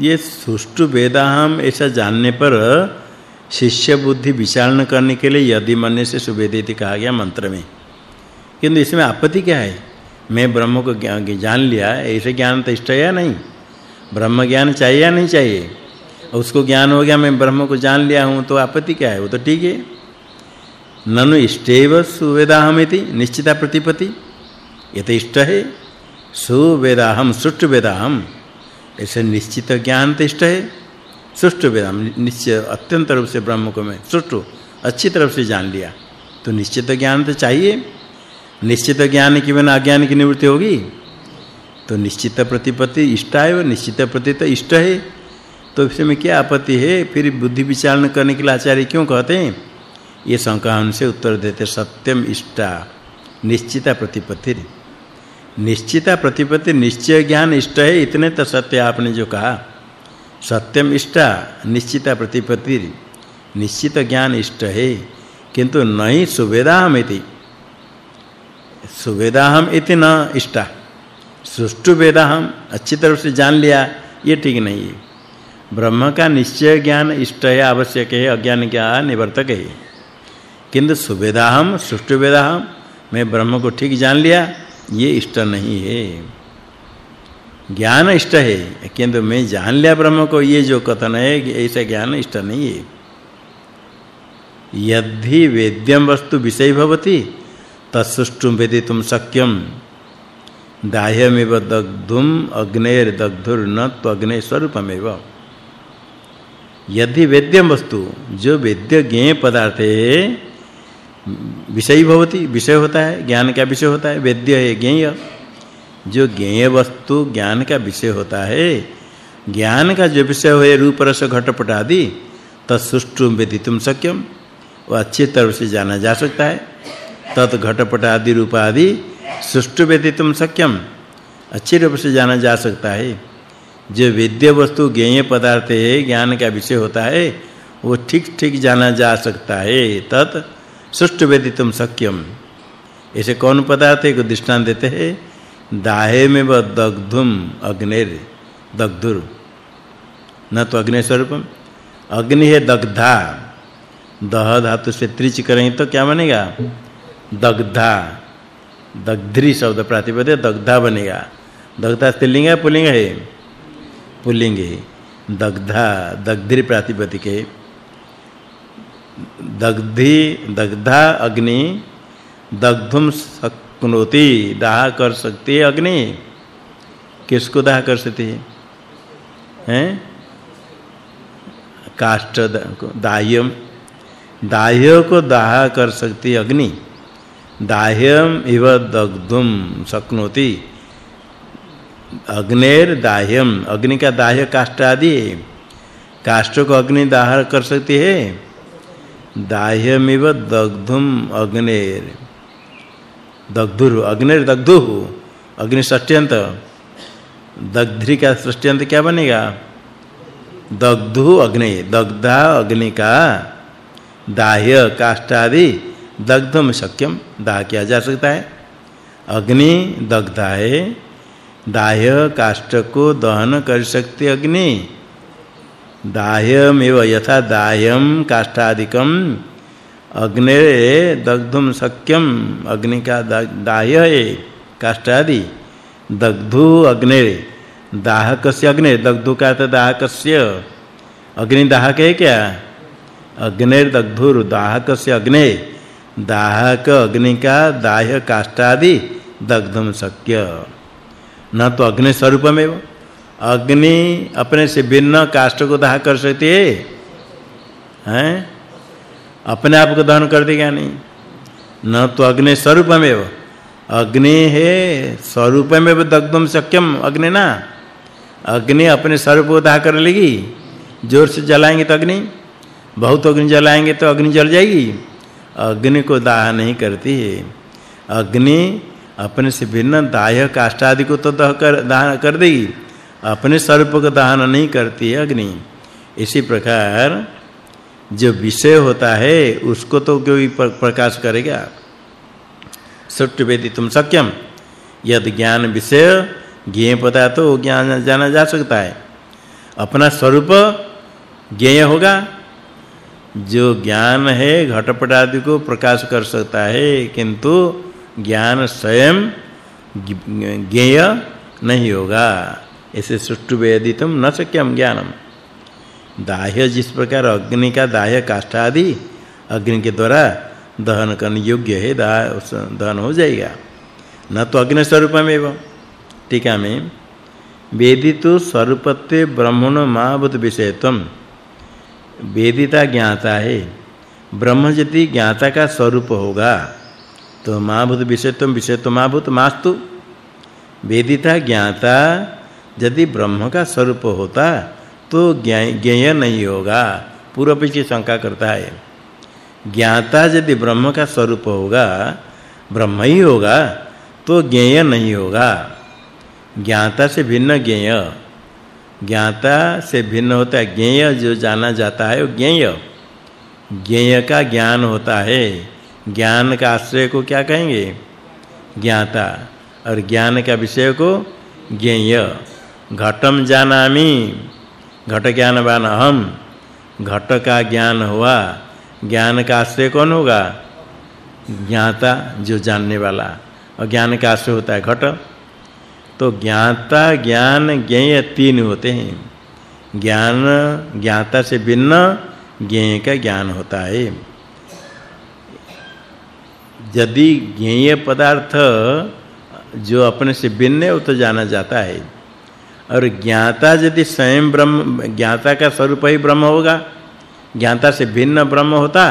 ये सुष्टु वेदाहम ऐसा जानने पर शिष्य बुद्धि विचारण करने के लिए यदि मन्ने से सुवेदित कहा गया मंत्र में। किंतु इसमें आपत्ति क्या है? मैं ब्रह्म को जान लिया, ऐसे ज्ञान तो इष्ट है या नहीं? ब्रह्म ज्ञान चाहिए या नहीं चाहिए? उसको ज्ञान हो गया, मैं ब्रह्म को जान लिया हूँ तो आपत्ति क्या है? वो तो ठीक है। ननु इष्टेव सुवेदाहमिति, निश्चिता प्रतिपति ये तो इष्ट है। सुवेदाहम सुष्ट वेदाहम ऐसे निश्चित ज्ञान तो इष्ट है। सुष्ट वेदाहम निश्चय, अत्यंत रूप से ब्रह्म को मैं सुष्ट, अच्छी तरफ़ से जान लिया। तो निश्चित ज्ञान तो चाहिए। निश्चित ज्ञान के बिना अज्ञान की निवृत्ति होगी। तो निश्चित प्रतिपत्ति है, निश्चित प्रति तो इष्ट है। तो इसमें क्या आपत्ति है? फिर बुद्धि विचारण करने के लिए आचार्य क्यों कहते हैं? ये शंका उनसे उत्तर देते सत्यम इष्टा, निश्चिता प्रतिपत्ति। निश्चिता प्रतिपत्ति, निश्चय ज्ञान इष्ट है, इतने तो सत्य आपने जो कहा। सत्यम इष्टा, निश्चिता प्रतिपत्ति। निश्चित ज्ञान इष्ट है किंतु नहीं सुवेदाहम इति। सुवेदाहम इति न इष्टा। सुष्टु वेदा हम अच्छी तरह से जान लिया, ये ठीक नहीं है। ब्रह्म का निश्चय ज्ञान इष्ट है, आवश्यक है, अज्ञान क्या निवर्तक है। किंतु सुवेदा हम सुष्टु वेदा मैं ब्रह्म को ठीक जान लिया, ये इष्ट नहीं है। ज्ञान इष्ट है। किंतु मैं जान लिया ब्रह्म को ये जो कथन है ऐसा ज्ञान इष्ट नहीं है। यदि वेद्यम वस्तु विषय भवति तत्सुष्टुम वेदितुम शक्यम। दाह्यमेव दग्धुम अग्नेर दग्धुर न त्वग्ने स्वरूपमेव यदि वेद्यम वस्तु, जो वेद्य ज्ञेय पदार्थ है विषय भवति, विषय होता है, ज्ञान का विषय होता है, वेद्य है ज्ञेय। जो ज्ञेय वस्तु ज्ञान का विषय होता है, ज्ञान का जो विषय है रूप, रस घटपट आदि तत्सुष्टुम वेदितुम शक्यम वो अच्छी तरह से जाना जा सकता है। तत् घटपट आदि, रूप आदि, सुष्टु वेदितुम सक्यम अच्छे रूप से जाना जा सकता है। जो विद्य वस्तु, ज्ञेय पदार्थ है, ज्ञान का विषय होता है, वो ठीक ठीक जाना जा सकता है। तत्, सुष्टु वेदितुम सक्यम ऐसे कौन पदार्थ है को दृष्टांत देते हैं? दाहे में व दग्धुम अग्नेर, दग्धुर। न तो अग्नि स्वरूपम। अग्नि है दग्धा। दह धातु से त्रिच करें तो क्या बनेगा? दग्धा। दग्ध्री शब्द प्रातिपद दग्धा बनेगा। दग्धा स्त्रीलिंग है पुल्लिंग है? पुल्लिंग है। दग्धा दग्धि प्रातिपदिक है। दग्धि, दग्धा, अग्नि, दग्धुम शक्नोति दाह कर सकती है अग्नि? किसको दाह कर सकती है? हैं? काष्ठ दाह्यम। दाह्य को दाह कर सकती अग्नि। दाह्यम इव दग्धुम शक्नोति। अग्नेर दाह्यम। अग्नि का दाह्य काष्ठ आदि काष्ठ को अग्नि दाह कर सकती है? दाह्यमिव दग्धुम अग्नेर। दग्धुर अग्नेर दग्धु अग्नि षष्ट्यंत दग्ध्रि का षष्ट्यंत क्या बनेगा? दग्धु अग्नि। दग्धा अग्नि का दाह्य काष्ठ आदि दग्धम शक्यम दाह किया जा सकता है। अग्नि दग्धा है दाह्य काष्ठ को दहन कर सकती अग्नि। दाह्यमेव यथा दाह्यम काष्ठादिकम अग्ने दग्धुम शक्यम अग्नि का दाह्य है, काष्ठादि। दग्धु अग्ने, दाहकस्य अग्ने, दग्धु का तो दाहकस्य। अग्नि दाहक है क्या? अग्नेर दग्धुर दाहकस्य अग्ने, दाहक अग्नि का दाह्य काष्ठादि दग्धम शक्य न तो अग्नि स्वरूपमेव अग्नि अपने से भिन्न काष्ठ को दाह कर सकती है। हैं? अपने आप को दहन कर देगा नहीं। न तो अग्नि स्वरूपमेव। अग्नि है स्वरूपमेव दग्धम शक्यम। अग्नि ना? अग्नि अपने स्वरूप को दाह कर लेगी। ज़ोर से जलाएँगे तो अग्नि। बहुत अग्नि जलाएँगे तो अग्नि जल जाएगी। अग्नि को दाह नहीं करती है। अग्नि अपने से भिन्न दाह्य काष्ठ आदि को तो दह कर दाह कर देगी। अपने स्वरूप का दहन नहीं करती है अग्नि। इसी प्रकार जो विषय होता है, उसको तो कोई प्रकाश करेगा। सत्य वेदी तुम सक्यम यद ज्ञान विषय, ज्ञेय पदार्थ तो ज्ञान जाना जा सकता है। अपना स्वरूप ज्ञेय होगा। जो ज्ञान है, घटपट आदि को प्रकाश कर सकता है, किंतु ज्ञान स्वयं ज्ञेय नहीं होगा। ऐसे सुष्टु वेदितम न सक्यम ज्ञानम। दाह्य, जिस प्रकार अग्नि का दाह्य काष्ठ आदि अग्नि के द्वारा दहन करने योग्य है दहन हो जाएगा। न तो अग्नि स्वरूपमेव टीका में, वेदितु स्वरूपत्वे ब्रह्मणो महाभूत विषयत्वम वेदिता ज्ञाता है ब्रह्म यदि ज्ञाता का स्वरूप होगा। तो महाभूत विषयत्वम विषयत्व महाभूत मास्तु। वेदिता ज्ञाता, यदि ब्रह्म का स्वरूप होता तो ज्ञेय नहीं होगा। पूर्व पीछे शंका करता है। ज्ञाता यदि ब्रह्म का स्वरूप होगा, ब्रह्म ही होगा तो ज्ञेय नहीं होगा। ज्ञाता से भिन्न ज्ञेय। ज्ञाता से भिन्न होता है। ज्ञेय जो जाना जाता है वो ज्ञेय। ज्ञेय का ज्ञान होता है। ज्ञान का आश्रय को क्या कहेंगे? ज्ञाता। और ज्ञान का विषय को ज्ञेय। घटम जानामि। घट ज्ञानवान अहम घट का ज्ञान हुआ ज्ञान का आश्रय कौन होगा? ज्ञाता, जो जानने वाला। और ज्ञान का आश्रय होता है घट। तो ज्ञाता, ज्ञान, ज्ञेय तीन होते हैं। ज्ञान, ज्ञाता से भिन्न, ज्ञेय का ज्ञान होता है। यदि ज्ञेय पदार्थ जो अपने से भिन्न है, वो तो जाना जाता है। और ज्ञाता यदि स्वयं ब्रह्म, ज्ञाता का स्वरूप ही ब्रह्म होगा, ज्ञाता से भिन्न ब्रह्म होता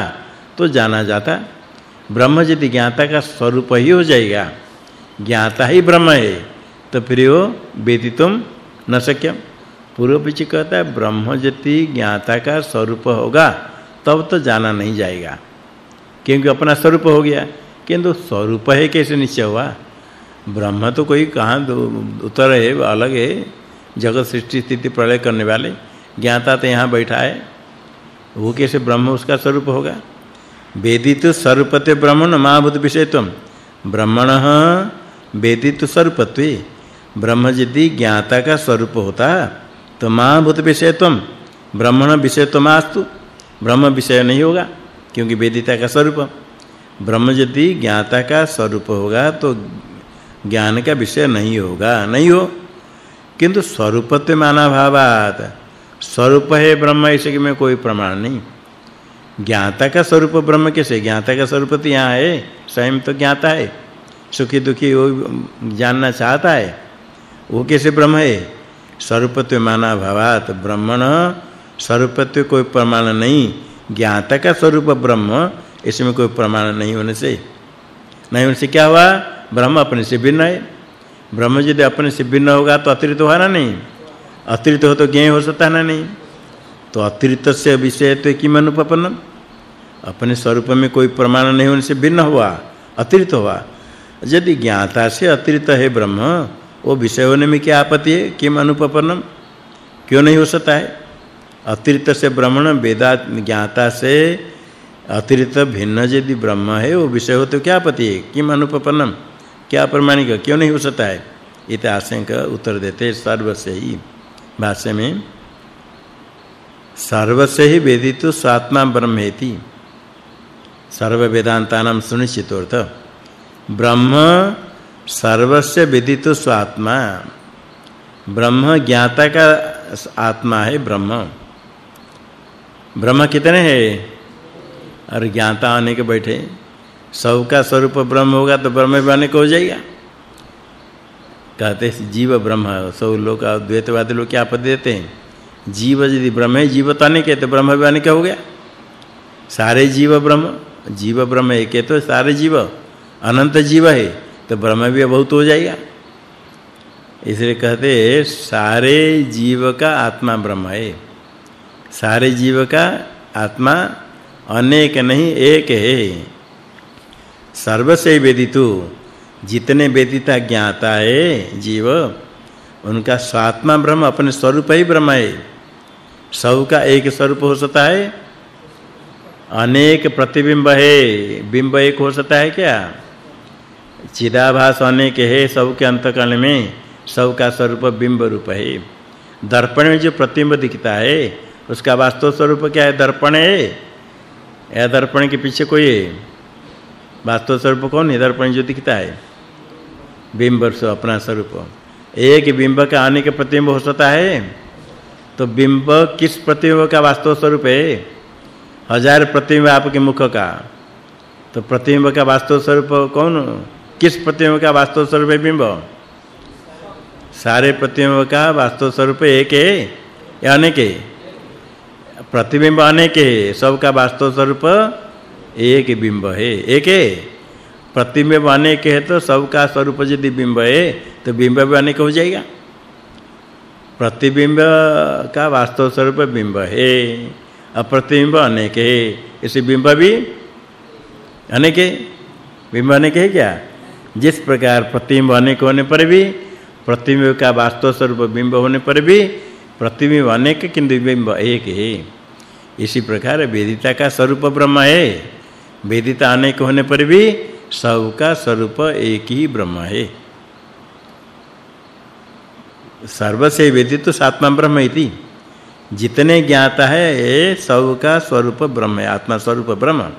तो जाना जाता। ब्रह्म यदि ज्ञाता का स्वरूप ही हो जाएगा, ज्ञाता ही ब्रह्म है तो फिर वो वेदितुम न सक्यम पूर्व पीछे कहता है, ब्रह्म यदि ज्ञाता का स्वरूप होगा, तब तो जाना नहीं जाएगा। क्योंकि अपना स्वरूप हो गया, किंतु स्वरूप है कैसे निश्चय हुआ? ब्रह्म तो कोई कहाँ उत्तर है, अलग है जगत सृष्टि स्थिति प्रलय करने वाले ज्ञाता तो यहाँ बैठा है। वो कैसे ब्रह्म उसका स्वरूप होगा? वेदित स्वरूपते ब्रह्मण महाभूत विषयत्वम ब्रह्मण वेदित स्वरूपत्वे। ब्रह्म यदि ज्ञाता का स्वरूप होता तो महाभूत विषयत्वम ब्रह्मण विषयत्वमास्तु ब्रह्म विषय नहीं होगा, क्योंकि वेदिता का स्वरूप। ब्रह्म यदि ज्ञाता का स्वरूप होगा तो ज्ञान का विषय नहीं होगा। नहीं हो किंतु स्वरूपत्व माना भावात। स्वरूप है ब्रह्म ऐसे कि में कोई प्रमाण नहीं। ज्ञाता का स्वरूप ब्रह्म कैसे? ज्ञाता का स्वरूप तो यहाँ है, स्वयं तो ज्ञाता है। सुखी दुखी वो जानना चाहता है, वो कैसे ब्रह्म है? स्वरूपत्व माना भावात, ब्रह्मण स्वरूपत्व कोई प्रमाण नहीं। ज्ञाता का स्वरूप ब्रह्म, इसमें कोई प्रमाण नहीं होने से। नहीं होने से क्या हुआ? ब्रह्म अपने से भिन्न है। ब्रह्म यदि अपने से भिन्न होगा तो अतिरिक्त होगा ना नहीं। अतिरिक्त हो तो ज्ञेय हो सकता ना नहीं। तो अतिरिक्त से विषय तो कि अनुपपन्नम अपने स्वरूप में कोई प्रमाण नहीं होने से भिन्न हुआ, अतिरिक्त हुआ। यदि ज्ञाता से अतिरिक्त है ब्रह्म, वो विषय होने में क्या आपत्ति है? किम अनुपपन्नम क्यों नहीं हो सकता है? अतिरिक्त से ब्रह्मण, वेदा ज्ञाता से अतिरिक्त भिन्न यदि ब्रह्म है, वो विषय हो तो क्या आपत्ति है? किम अनुपपन्नम? क्या प्रमाणिक क्यों नहीं हो सकता है? इत आशंक उत्तर देते सर्व से ही। भाष्य में सर्व से ही वेदित स्वात्मा ब्रह्मेति। सर्व वेदांतानाम सुनिश्चित अर्थ ब्रह्म सर्वस्य विदित स्वात्मा। ब्रह्म ज्ञाता का आत्मा है ब्रह्म। ब्रह्म कितने हैं? और ज्ञाता आने के बैठे। सब का स्वरूप ब्रह्म होगा तो ब्रह्म भी अनेक हो जाएगा। कहते जीव ब्रह्म, सब लोग द्वैतवादी लोग क्या पद देते हैं? जीव यदि ब्रह्म है, जीव तो अनेक है तो ब्रह्म भी अनेक हो गया। सारे जीव ब्रह्म जीव ब्रह्म एक है तो सारे जीव। अनंत जीव है तो ब्रह्म भी बहुत हो जाएगा। इसलिए कहते सारे जीव का आत्मा ब्रह्म है। सारे जीव का आत्मा अनेक नहीं, एक है। सर्वसे वेदितु। जितने वेदिता ज्ञाता है, जीव, उनका स्वात्मा ब्रह्म अपने स्वरूप ही ब्रह्म है। सब का एक स्वरूप हो सकता है। अनेक प्रतिबिंब है। बिंब एक हो सकता है क्या? चिदाभास अनेक है सब के अंतकरण में। सब का स्वरूप बिंब रूप है। दर्पण में जो प्रतिबिंब दिखता है, उसका वास्तव स्वरूप क्या है? दर्पण है। या दर्पण के पीछे कोई है? वास्तव स्वरूप कौन? है दर्पण जो दिखता है बिंब से अपना स्वरूप। एक बिंब का आने के प्रतिबिंब हो सकता है। तो बिंब किस प्रतिबिंब का वास्तव स्वरूप है? हज़ार प्रतिबिंब आपके मुख का। तो प्रतिबिंब का वास्तव स्वरूप कौन? किस प्रतिबिंब का वास्तव स्वरूप है बिंब? सारे प्रतिबिंब का वास्तव स्वरूप एक है या अनेक है प्रतिबिंब अनेक है सबका वास्तव स्वरूप एक बिंब है। एक है। प्रतिबिंब अनेक है तो सबका स्वरूप यदि बिंब है तो बिंब भी अनेक हो जाएगा। प्रतिबिंब का वास्तव स्वरूप बिंब है। अप्रतिबिंब अनेक है। इसे बिंब भी अनेक है। बिंब अनेक है क्या? जिस प्रकार प्रतिबिंब अनेक होने पर भी, प्रतिबिंब का वास्तव स्वरूप बिंब होने पर भी, प्रतिबिंब अनेक किंतु बिंब एक है। इसी प्रकार वेदिता का स्वरूप ब्रह्म है। वेदिता अनेक होने पर भी सब का स्वरूप एक ही ब्रह्म है। सर्व से वेदित तो सात्मा ब्रह्म इति। जितने ज्ञाता है, ये सब का स्वरूप ब्रह्म है, आत्मा स्वरूप ब्रह्म।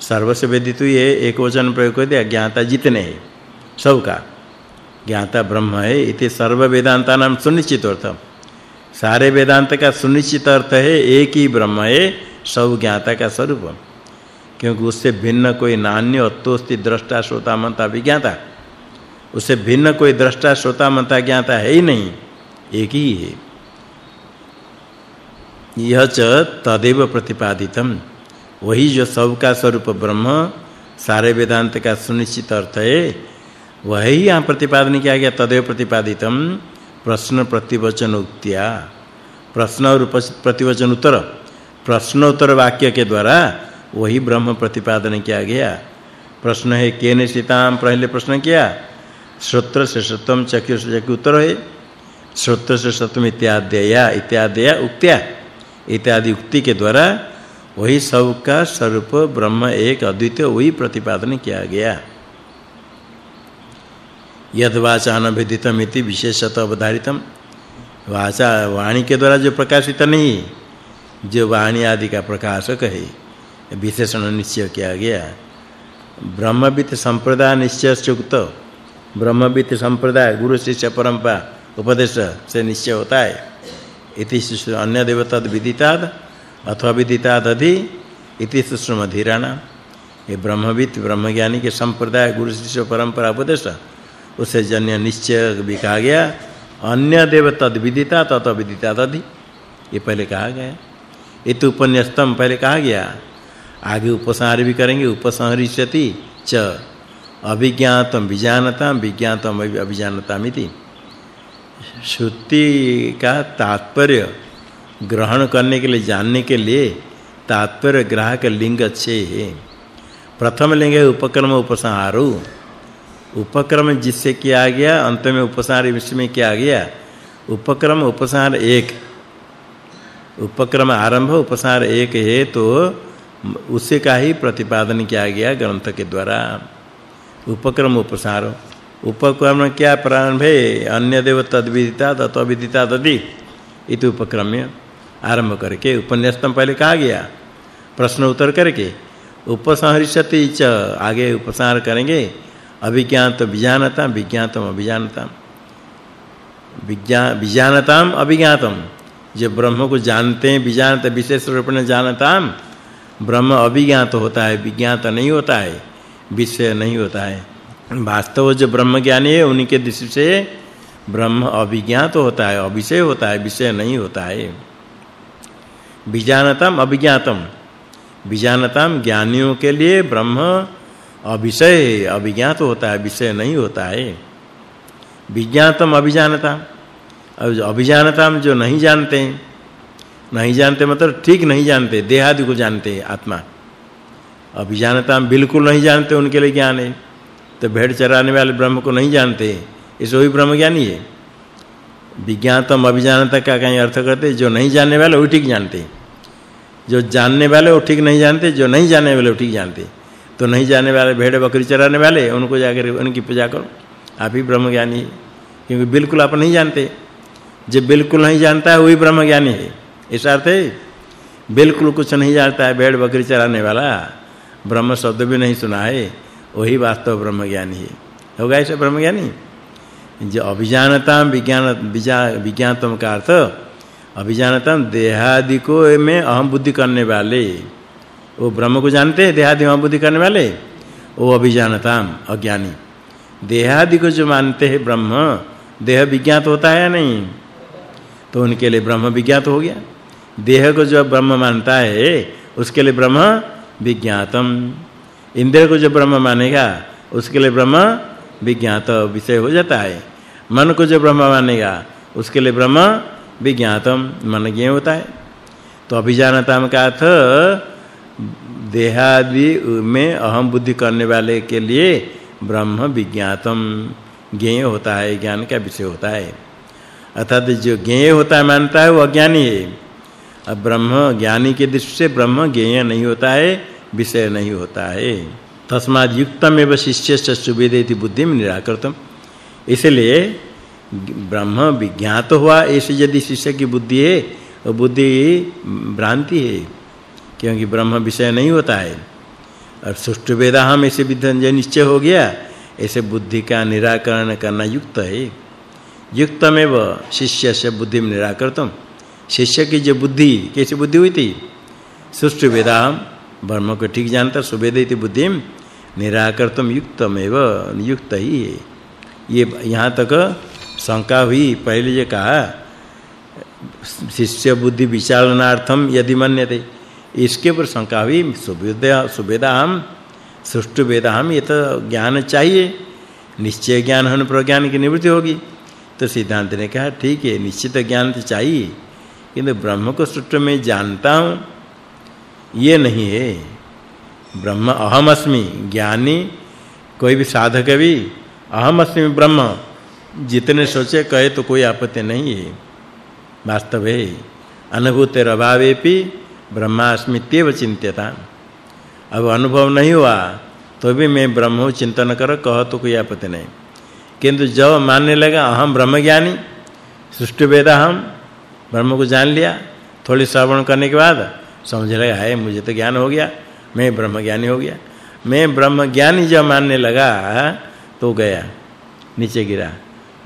सर्व से वेदित ये एक वचन प्रयोग कर दिया, ज्ञाता जितने है सब का ज्ञाता ब्रह्म है, इति सर्व वेदांता नाम सुनिश्चित अर्थ। सारे वेदांत का सुनिश्चित अर्थ है, एक ही ब्रह्म है, सब ज्ञाता का स्वरूप। क्योंकि उससे भिन्न कोई नान्य अत्वस्ति दृष्टा श्रोता मनता विज्ञाता उससे भिन्न कोई दृष्टा श्रोता मनता ज्ञाता है ही नहीं, एक ही है। यह च तदेव प्रतिपादितम। वही जो सब का स्वरूप ब्रह्म, सारे वेदांत का सुनिश्चित अर्थ है, वही यहाँ प्रतिपादन किया गया, तदेव प्रतिपादितम। प्रश्न प्रतिवचन उक्तिया। प्रश्न और प्रतिवचन उत्तर। प्रश्न उत्तर वाक्य के द्वारा वही ब्रह्म प्रतिपादन किया गया। प्रश्न है, केने सीताम पहले प्रश्न किया? श्रोत्र से सत्यम चक्षु से चक्षु उत्तर है। श्रोत्र से सत्यम इत्यादया इत्यादया उक्त्या। इत्यादि उक्ति के द्वारा वही सब का स्वरूप ब्रह्म एक अद्वितीय वही प्रतिपादन किया गया। यद वाचान विदितम इति विशेषत अवधारितम। वाचा वाणी के द्वारा जो प्रकाशित नहीं, जो वाणी आदि का प्रकाशक है। विशेषण निश्चय किया गया। ब्रह्मविद संप्रदाय निश्चय उक्त। ब्रह्मविद संप्रदाय गुरु शिष्य परंपरा उपदेश से निश्चय होता है। इति अन्य देवता विदिताद अथवा विदिताद अधि, इति सुश्रम धीराणा ये ब्रह्मविद, ब्रह्मज्ञानी के संप्रदाय गुरु शिष्य परंपरा उपदेश, उसे जन्य निश्चय भी कहा गया। अन्य देव तद विदिता तत विदिता तदि ये पहले कहा गया। इत उपन्यास्तम पहले कहा गया। आगे उपसंहार भी करेंगे, उपसंहरिष्यति च। अभिज्ञातम विजानताम, विज्ञातम अभिजानतामिति। श्रुति का तात्पर्य ग्रहण करने के लिए, जानने के लिए तात्पर्य ग्राहक लिंग अच्छे है। प्रथम लिंग है उपक्रम उपसंहारो। उपक्रम जिससे किया गया, अंत में उपसंहार इसमें किया गया। उपक्रम, उपसंहार एक। उपक्रम आरंभ, उपसंहार एक है तो उसे का ही प्रतिपादन किया गया ग्रंथ के द्वारा। उपक्रम उपसार। उपक्रम क्या प्रारंभ है? अन्य देव तद्विदिता तत्विदिता तदि। इत उपक्रम्य आरंभ करके उपन्यासम पहले कहा गया। प्रश्न उत्तर करके उपसंहरिष्यति च, आगे उपसार करेंगे। अभिज्ञात विज्ञानता विज्ञातम अभिज्ञानता विज्ञान विज्ञानताम अभिज्ञातम। जो ब्रह्म को जानते हैं विज्ञानत विशेष रूप में जानताम ब्रह्म अभिज्ञात होता है, विज्ञात नहीं होता है, विषय नहीं होता है। वास्तव जो ब्रह्म ज्ञानी है उन्हीं के दृष्टि से ब्रह्म अभिज्ञात होता है अविषय होता है, विषय नहीं होता है। विज्ञानतम अभिज्ञातम। विज्ञानतम ज्ञानियों के लिए ब्रह्म अविषय अभिज्ञात होता है, विषय नहीं होता है। विज्ञातम अभिजानता। अब अभिजानता जो नहीं जानते हैं नहीं जानते मतलब ठीक नहीं जानते, देहादि को जानते आत्मा। अभिजानता बिल्कुल नहीं जानते, उनके लिए ज्ञान है। तो भेड़ चराने वाले ब्रह्म को नहीं जानते, इस वही ब्रह्म ज्ञानी है। विज्ञातम अभिजानता का कहीं अर्थ करते जो नहीं जानने वाले वो ठीक जानते जो जानने वाले वो ठीक नहीं जानते, जो नहीं जानने वाले वो ठीक जानते तो नहीं जानने वाले भेड़ बकरी चराने वाले, उनको जाकर उनकी पूजा करो। आप ही ब्रह्म ज्ञानी क्योंकि बिल्कुल आप नहीं जानते। जो बिल्कुल नहीं जानता है, वही ब्रह्म ज्ञानी है। ऐसा अर्थ है, बिल्कुल कुछ नहीं जानता है भेड़ बकरी चराने वाला। ब्रह्म शब्द भी नहीं सुना है, वही वास्तव ब्रह्म ज्ञानी है होगा ऐसे ब्रह्म ज्ञानी जो अभिजानता विज्ञान विज्ञातम का अर्थ अभिजानता देहादि को में अहम बुद्धि करने वाले। वो ब्रह्म को जानते हैं, देहादि में बुद्धि करने वाले? वो अभिजानता अज्ञानी। देहादि को जो मानते हैं ब्रह्म, देह विज्ञात होता है या नहीं? तो उनके लिए ब्रह्म विज्ञात हो गया। देह को जो ब्रह्म मानता है, उसके लिए ब्रह्म विज्ञातम। इंद्र को जो ब्रह्म मानेगा, उसके लिए ब्रह्म विज्ञात विषय हो जाता है। मन को जो ब्रह्म मानेगा, उसके लिए ब्रह्म विज्ञातम। मन ज्ञ होता है। तो अभिजानता का अर्थ, देहादि में अहम बुद्धि करने वाले के लिए ब्रह्म विज्ञातम। ज्ञेय होता है, ज्ञान का विषय होता है। अर्थात जो ज्ञेय होता है, मानता है, वो अज्ञानी है। अब ब्रह्म ज्ञानी के दृष्टि से ब्रह्म ज्ञेय नहीं होता है, विषय नहीं होता है। तस्माद युक्तमेव शिष्यस्य सुवेदेति बुद्धि में निराकृतम। इसलिए ब्रह्म विज्ञात हुआ, ऐसे यदि शिष्य की बुद्धि है वो बुद्धि भ्रांति है, क्योंकि ब्रह्म विषय नहीं होता है। और सुष्टु वेदा हम ऐसे विधान निश्चय हो गया, ऐसे बुद्धि का निराकरण करना युक्त है। युक्तमेव शिष्य से बुद्धि में निराकर्तम शिष्य की जो बुद्धि, कैसी बुद्धि हुई थी? सुष्टु वेदा, ब्रह्म को ठीक जानता सुवेदित बुद्धि निराकर्तम युक्तमेव युक्त ही ये यहाँ तक शंका हुई, पहले ये कहा, शिष्य बुद्धि विचारणार्थम यदि मन्यते। इसके ऊपर शंका हुई सुवेदा सुवेदा हम सृष्टि वेदा हम ये तो ज्ञान चाहिए, निश्चय ज्ञान होने पर ज्ञान की निवृत्ति होगी। तो सिद्धांत ने कहा, ठीक है, निश्चित ज्ञान तो चाहिए। किंतु ब्रह्म को सृष्टि में जानता हूँ, ये नहीं है। ब्रह्म अहम अस्मि ज्ञानी, कोई भी साधक भी अहम अस्मि ब्रह्म, जितने सोचे, कहे तो कोई आपत्ति नहीं है। वास्तव है, अनुभूतेर अभावेपि ब्रह्मास्मित्येव चिंत्यता। अब अनुभव नहीं हुआ तो भी मैं ब्रह्म हूँ चिंतन कर, कह तो कोई आपत्ति नहीं। किंतु जब मानने लगा अहम ब्रह्मज्ञानी सृष्टि वेदा हम ब्रह्म को जान लिया, थोड़ी श्रवण करने के बाद समझ लगा है मुझे तो ज्ञान हो गया, मैं ब्रह्म ज्ञानी हो गया। मैं ब्रह्म ज्ञानी जब मानने लगा तो गया, नीचे गिरा।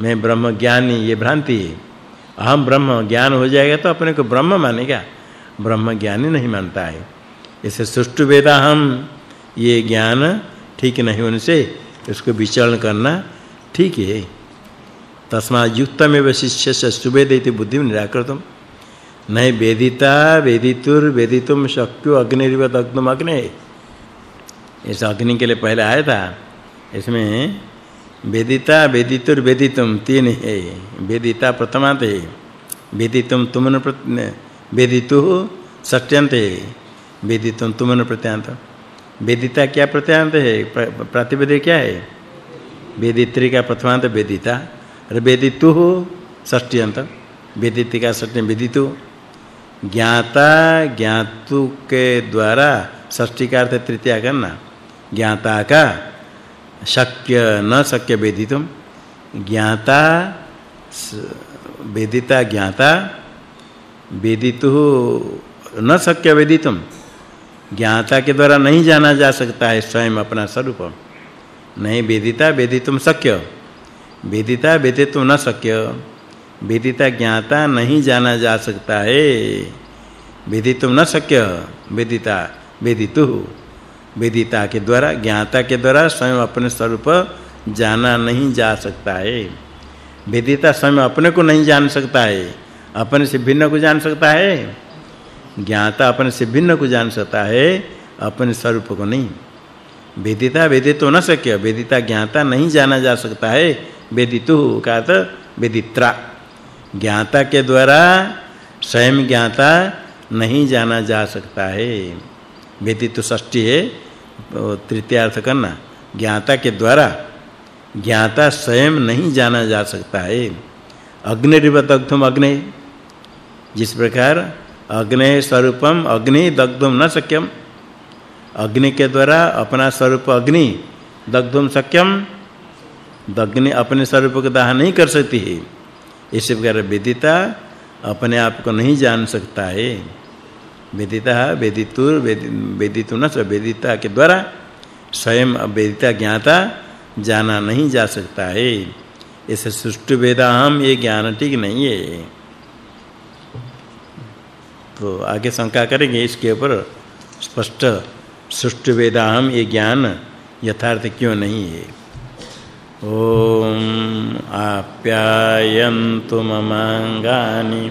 मैं ब्रह्म ज्ञानी ये भ्रांति है। अहम ब्रह्म ज्ञान हो जाएगा तो अपने को ब्रह्म मानेगा। ब्रह्म ज्ञानी नहीं मानता है। इसे सुष्टु वेदा हम ये ज्ञान ठीक नहीं होने से उसको विचरण करना ठीक है। तस्मा युक्तमेव शिष्य से सुवेदिति बुद्धि निराकृतम। नहीं वेदिता, वेदितुर वेदितुम शक्यो अग्निरिव दग्धम अग्नि। इस अग्नि के लिए पहले आया था। इसमें वेदिता, वेदितुर वेदितुम तीन है। वेदिता प्रथमांत वेदितुम तुमन वेदितु है वेदितुम तुमन प्रत्यांत वेदिता क्या प्रत्यांत है? प्रतिवेद क्या है? वेदित्री का प्रथमांत वेदिता। वेदितु षष्ट्यंत वेदिति का षष्ट्य वेदितु। ज्ञाता, ज्ञातु के द्वारा षष्ठी का अर्थ तृतीया करना। ज्ञाता का, शक्य न शक्य वेदितुम। ज्ञाता, वेदिता ज्ञाता, वेदितु न शक्य वेदितुम। ज्ञाता के द्वारा नहीं जाना जा सकता है, स्वयं अपना स्वरूप। नहीं वेदिता, वेदितुम शक्य। वेदिता वेदितुम न शक्य। वेदिता ज्ञाता नहीं जाना जा सकता है। वेदितुम न शक्य। वेदिता वेदितु वेदिता के द्वारा, ज्ञाता के द्वारा स्वयं अपने स्वरूप जाना नहीं जा सकता है। वेदिता स्वयं अपने को नहीं जान सकता है। अपने से भिन्न को जान सकता है। ज्ञाता अपने से भिन्न को जान सकता है। अपने स्वरूप को नहीं। वेदिता वेदित तो न सके वेदिता ज्ञाता नहीं जाना जा सकता है। वेदितु का तो वेदित्रा ज्ञाता के द्वारा स्वयं ज्ञाता नहीं जाना जा सकता है। वेदित षष्ठी है तृतीय अर्थ करना। ज्ञाता के द्वारा ज्ञाता स्वयं नहीं जाना जा सकता है। अग्निरिव दग्धम अग्नि। जिस प्रकार अग्नि स्वरूपम, अग्नि दग्धम न सक्यम अग्नि के द्वारा अपना स्वरूप अग्नि दग्धम शक्यम दग्नि अपने स्वरूप को दाह नहीं कर सकती है। इस प्रकार वेदिता अपने आप को नहीं जान सकता है। वेदिता वेदितुर वेदितु न वेदिता के द्वारा स्वयं वेदिता ज्ञाता जाना नहीं जा सकता है। इसे सुष्टु वेदाहम ये ज्ञान ठीक नहीं है। तो आगे शंका करेंगे इसके ऊपर स्पष्ट सुष्टु वेदाहम ये ज्ञान यथार्थ क्यों नहीं है। ओम आप्यायन्तु ममांगानि